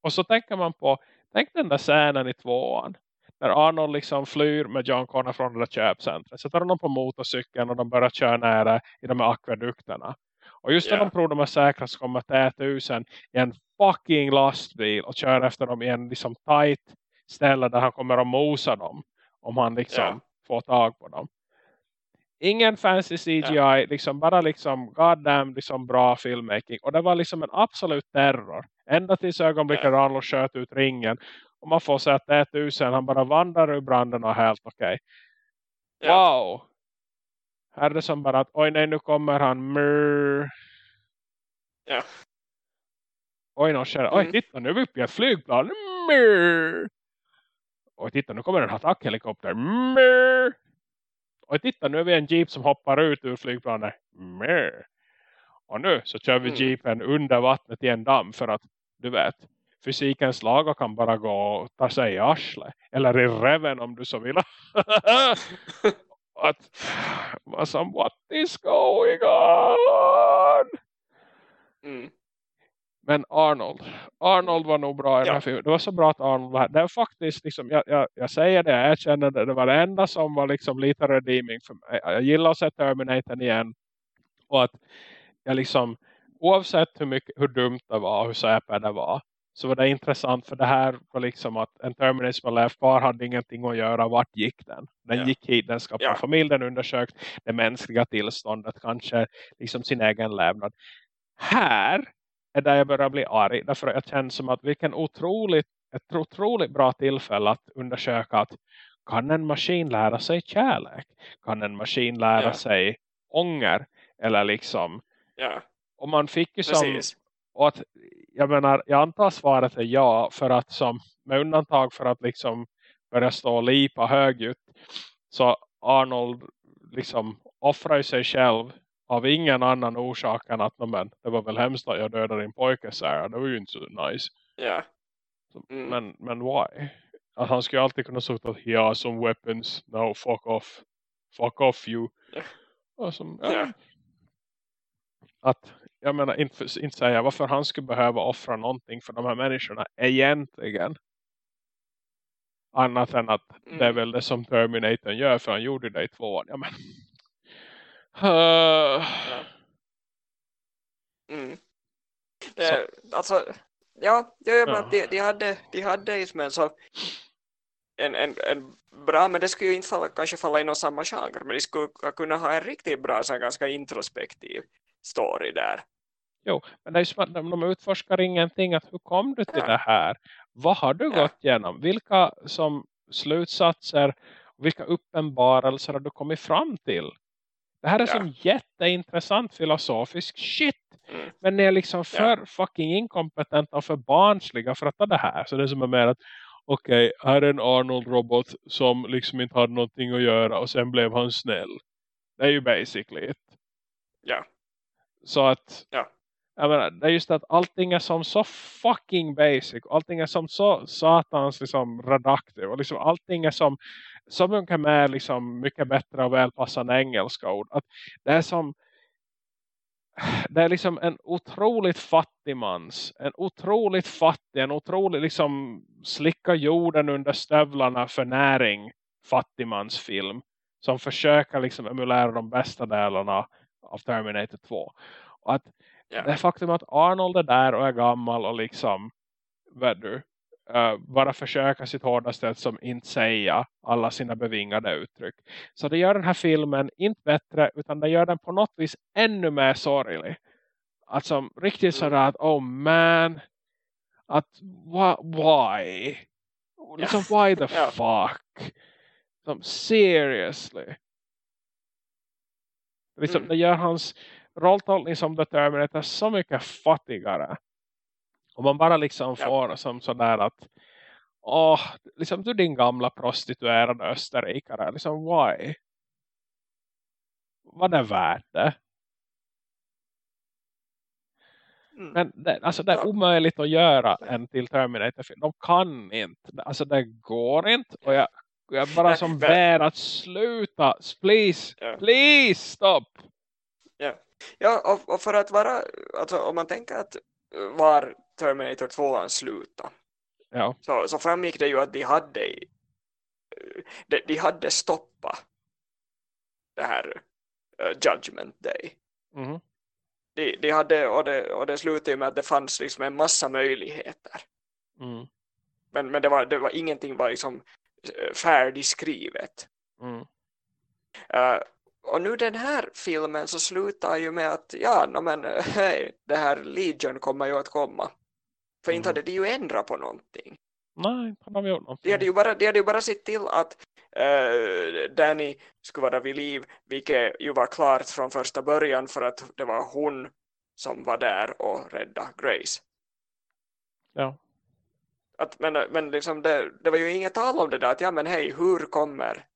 Och så tänker man på, tänk den där scenen i tvåan. När Arnold liksom flyr med John Connor från det där köpcentret, så tar de på motorcykeln och de börjar köra nära i de här akvedukterna. Och just när Ja. de tror de är säkra så kommer T-1000 i en fucking lastbil och kör efter dem i en liksom tight ställe där han kommer att mosa dem. Om han liksom Ja. får tag på dem. Ingen fancy CGI, liksom bara liksom goddamn liksom bra filmmaking. Och det var liksom en absolut terror. Ända tills ögonblicket Ja. Arnold sköt ut ringen. Och man får säga att det är tusen, han bara vandrar ur branden och helt okej. Ja. Wow! Här är det som bara att, oj nej nu kommer han. Mrr. Ja. Oj, någon kör. Oj, Mm. titta nu är vi uppe i ett flygplan. Mrr. Oj, titta nu kommer en attackhelikopter. Mrr. Oj, titta nu är vi en jeep som hoppar ut ur flygplanet. Mrr. Och nu så kör vi Mm. jeepen under vattnet i en damm för att, du vet, fysikens lagar kan bara gå och ta sig i arsle. Eller i reven om du så vill. att, what is going on? Mm. Men Arnold. Arnold var nog bra i den här filmen. Det var så bra att Arnold var här. Det är faktiskt, liksom, jag, jag, jag säger det, jag känner det. Det var det enda som var liksom lite redeeming för mig. Jag gillar att se Terminator igen. Och att jag liksom, oavsett hur, mycket, hur dumt det var, hur säper det var. Så var det intressant för det här var liksom att en Terminator som har levt kvar hade ingenting att göra. Vart gick den? Den ja. gick hit, den skapade ja. familj, den undersökt det mänskliga tillståndet, kanske liksom sin egen lämnad. Här är där jag börjar bli arg. Därför jag känner som att vilken otroligt, ett otroligt bra tillfälle att undersöka att kan en maskin lära sig kärlek? Kan en maskin lära ja. sig ånger? Eller liksom ja. och man fick ju som Precis. och att, jag menar, jag antar svaret är ja för att som med undantag för att liksom börja stå och lipa högljutt så Arnold liksom offrar sig själv av ingen annan orsak än att men, det var väl hemskt att jag dödade din pojke Sarah. Det var ju inte så nice. Ja. Mm. Men, men why? Att han skulle alltid kunna sagt att he has some weapons. No, fuck off. Fuck off you. Yeah. Alltså, ja. yeah. Att, jag menar, inte, inte säga varför han skulle behöva offra någonting för de här människorna egentligen. Annat än att mm. det är mm. väl det som Terminator gör för han gjorde det i två år. Ja, men, Uh, mm. det, alltså, ja, jag ja. de, de, hade, de hade så en, en, en bra, men det skulle ju inte falla, kanske falla inom samma genre, men de skulle kunna ha en riktigt bra, så ganska introspektiv story där. Jo, men det är som att de utforskar ingenting, att hur kom du till ja. det här? Vad har du ja. gått igenom? Vilka som slutsatser, vilka uppenbarelser har du kommit fram till? Det här är ja. som jätteintressant filosofisk shit. Mm. Men ni är liksom för ja. fucking inkompetenta och för barnsliga för att ta det här. Så det är som är mer att okej, okay, här är en Arnold-robot som liksom inte hade någonting att göra och sen blev han snäll. Det är ju basically it. Ja. Så att ja. jag menar, det är just att allting är som så fucking basic. Allting är som så satans liksom redaktiv. Och liksom allting är som så mycket med liksom mycket bättre och välpassande engelska ord. Att det är som det är liksom en otroligt fattig mans, en otroligt fattig, en otroligt liksom slicka jorden under stövlarna för näring fattigmansfilm som försöker liksom emulera de bästa delarna av Terminator 2. Och att yeah. det faktum att Arnold är där och är gammal och liksom vet du, uh, bara försöka sitt hårdaste att som inte säga alla sina bevingade uttryck. Så det gör den här filmen inte bättre utan det gör den på något vis ännu mer sorglig. Alltså riktigt sådär att oh man att why? Liksom why the fuck? Som seriously. Liksom, mm. Det gör hans rolltolkning som The Terminator så mycket fattigare. Och man bara liksom får ja. som sådär att åh, liksom du din gamla prostituerade österrikare, liksom why? Vad är värt det? Mm. Men det, alltså det är omöjligt att göra en till Terminator-film. De kan inte. Alltså det går inte. Och jag, jag bara som ber att sluta. Please, yeah. please stop. Ja, ja och, och, för att vara, alltså om man tänker att var Terminator 2 sluta. Ja. Så, så framgick det ju att de hade de, de hade stoppat det här uh, Judgment Day. Mm. De, de hade, och det, och det slutade med att det fanns liksom en massa möjligheter. Mm. Men, men det, var, det var ingenting var liksom eh, färdigskrivet. Mm. Uh, och nu den här filmen så slutar ju med att ja, no, men hej, det här Legion kommer ju att komma. För mm. inte hade de ju ändrat på någonting. Nej, hade de gjort någonting. De hade ju bara, de hade ju bara sett till att uh, Danny skulle vara vid liv, vilket ju var klart från första början för att det var hon som var där och rädda Grace. Ja. Att, men men liksom det, det var ju inget tal om det där att ja men hej, hur kommer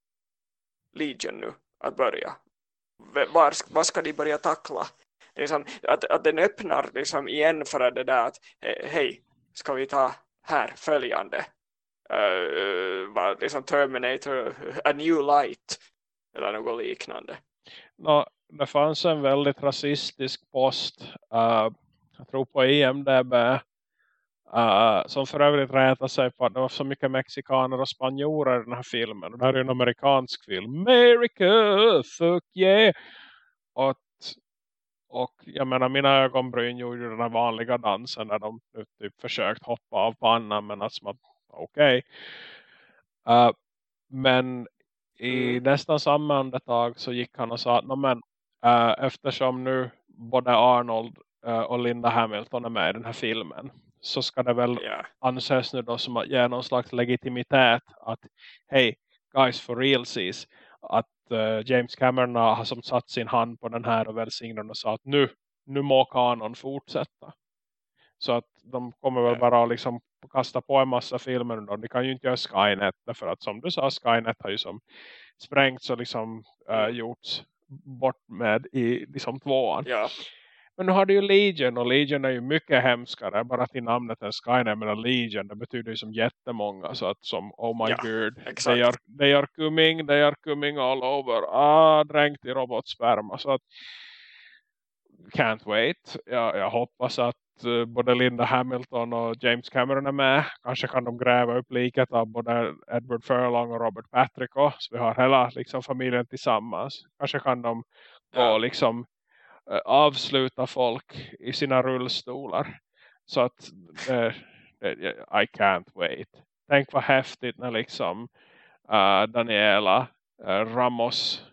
Legion nu att börja? Var, vad ska de börja tackla? Liksom, att, att den öppnar liksom igen för det där att eh, hej, ska vi ta här följande uh, liksom Terminator A New Light eller något liknande. No, det fanns en väldigt rasistisk post uh, jag tror på IMDB Uh, som för övrigt rätar sig på att det var så mycket mexikaner och spanjorer i den här filmen. Och det här är en amerikansk film. America, fuck yeah! Och, och jag menar, mina ögonbryn gjorde den här vanliga dansen när de typ försökt hoppa av pannan. Men att okej. Okay. Uh, men i mm. nästan samma andetag så gick han och sa att men, uh, eftersom nu både Arnold uh, och Linda Hamilton är med i den här filmen så ska det väl yeah. anses nu då som att ge någon slags legitimitet att hej guys for realsies att James Cameron har som satt sin hand på den här och välsignat och sa att nu, nu må kanon fortsätta. Så att de kommer väl bara liksom kasta på en massa filmer då. De kan ju inte göra Skynet därför att som du sa Skynet har ju som sprängts och liksom uh, gjorts bort med i liksom tvåan. Ja. Men nu har du ju Legion och Legion är ju mycket hemskare. Bara till namnet än Skynet men Legion det betyder ju som jättemånga. Så att som oh my ja, god. They are, they are coming, they are coming all over. Ah, dränkt i robotsperma. Så att can't wait. Jag, jag hoppas att uh, både Linda Hamilton och James Cameron är med. Kanske kan de gräva upp liket av både Edward Furlong och Robert Patrick. Så vi har hela liksom, familjen tillsammans. Kanske kan de ja. gå liksom Eh, Eh, avsluta folk i sina rullstolar. Så att uh, I can't wait. Tänk vad häftigt när liksom uh, Daniela uh, Ramos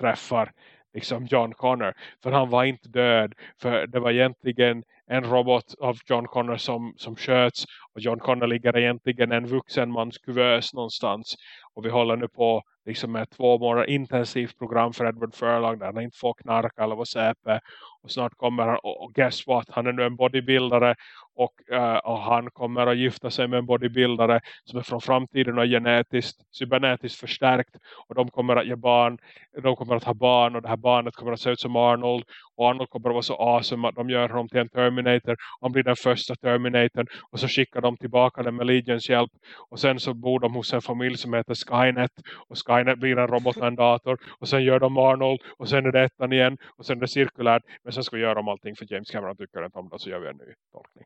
träffar liksom John Connor. För han var inte död. För det var egentligen en robot av John Connor som, som sköts. Och John Connor ligger egentligen en vuxen mans kuvös någonstans. Och vi håller nu på liksom med två månader intensivt program för Edward Furlong där han inte får knarka eller vara säpe. Och snart kommer han, och guess what, han är nu en bodybuildare och, uh, och han kommer att gifta sig med en bodybuildare som är från framtiden och genetiskt, cybernetiskt förstärkt. Och de kommer att ge barn, de kommer att ha barn och det här barnet kommer att se ut som Arnold. Och Arnold kommer att vara så awesome att de gör honom till en Terminator. Han blir den första Terminator och så skickar de tillbaka den med Legions hjälp. Och sen så bor de hos en familj som heter Skynet. Och Skynet blir en robot och en dator. Och sen gör de Arnold. Och sen är det ettan igen. Och sen är det cirkulärt. Men sen ska vi göra om allting för James Cameron tycker inte om det så gör vi en ny tolkning.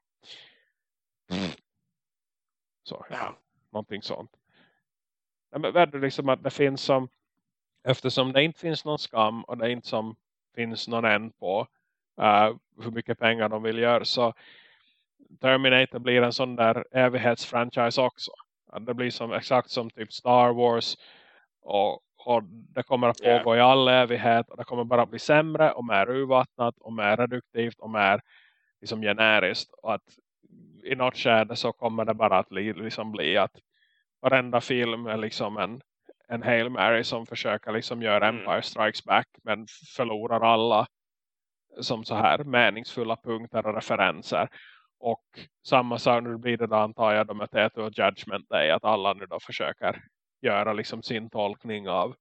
Så, ja. Någonting sånt. Men det liksom att det finns som eftersom det inte finns någon skam och det inte som finns någon än på uh, hur mycket pengar de vill göra så Terminator blir en sån där evighetsfranchise också. Att det blir som exakt som typ Star Wars och, och det kommer att pågå yeah. i all evighet och det kommer bara att bli sämre och mer urvattnat och mer reduktivt och mer liksom generiskt och att i något skede så kommer det bara att bli, liksom bli att varenda film är liksom en, en Hail Mary som försöker liksom göra mm. Empire Strikes Back men förlorar alla som så här meningsfulla punkter och referenser. Och samma sak nu blir det då antar jag de med Teto och Judgment Day att alla nu då försöker göra liksom sin tolkning av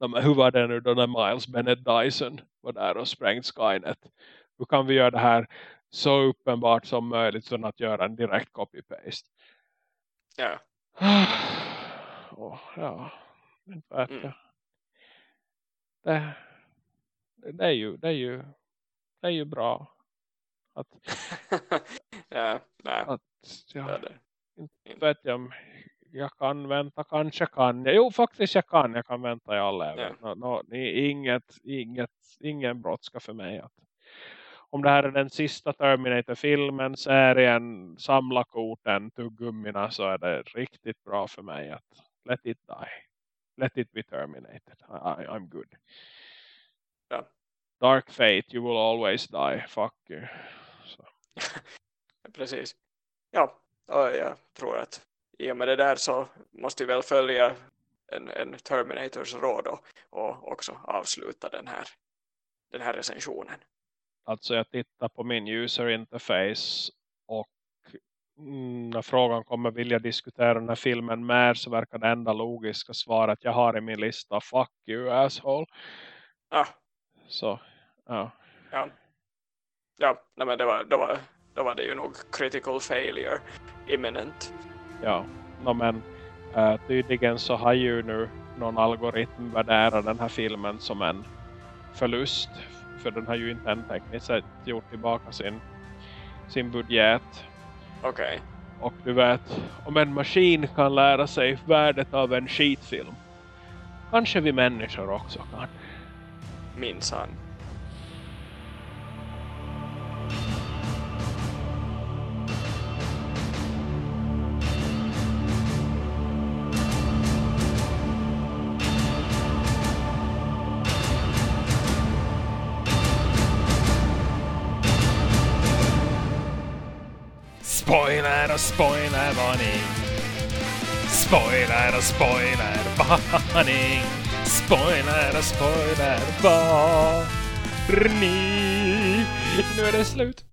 de, hur var det nu då när Miles Bennett Dyson var där och sprängt Skynet. Hur kan vi göra det här så uppenbart som möjligt utan att göra en direkt copy-paste. Ja. oh, ja, inte vet mm. Det, det, är ju, det, är ju, det är ju bra. Att, ja, nej. Att, ja, det det. Inte vet jag om jag kan vänta, kanske kan jag. Jo, faktiskt jag kan. Jag kan vänta i alla ja. no, no, inget, inget, ingen brådska för mig att om det här är den sista Terminator-filmen, serien, samla korten, tuggummina så är det riktigt bra för mig att let it die. Let it be terminated. I, I'm good. Ja. Dark fate, you will always die. Fuck you. Precis. Ja, och jag tror att i och med det där så måste vi väl följa en, en Terminators råd och, och också avsluta den här, den här recensionen. Alltså jag tittar på min user interface och mm, när frågan kommer vilja diskutera den här filmen mer så verkar det enda logiska svaret jag har i min lista fuck you asshole. Ja. Så, ja. Ja, ja nej, men det var, det var, då var det ju nog critical failure imminent. Ja, no, men uh, tydligen så har ju nu någon algoritm värderat den här filmen som en förlust för den har ju inte än tekniskt sett gjort tillbaka sin, sin budget. Okej. Okay. Och du vet, om en maskin kan lära sig värdet av en skitfilm. Kanske vi människor också kan. Minsann. Spoiler och spoilervarning. Spoiler och spoilervarning. Nu är det slut.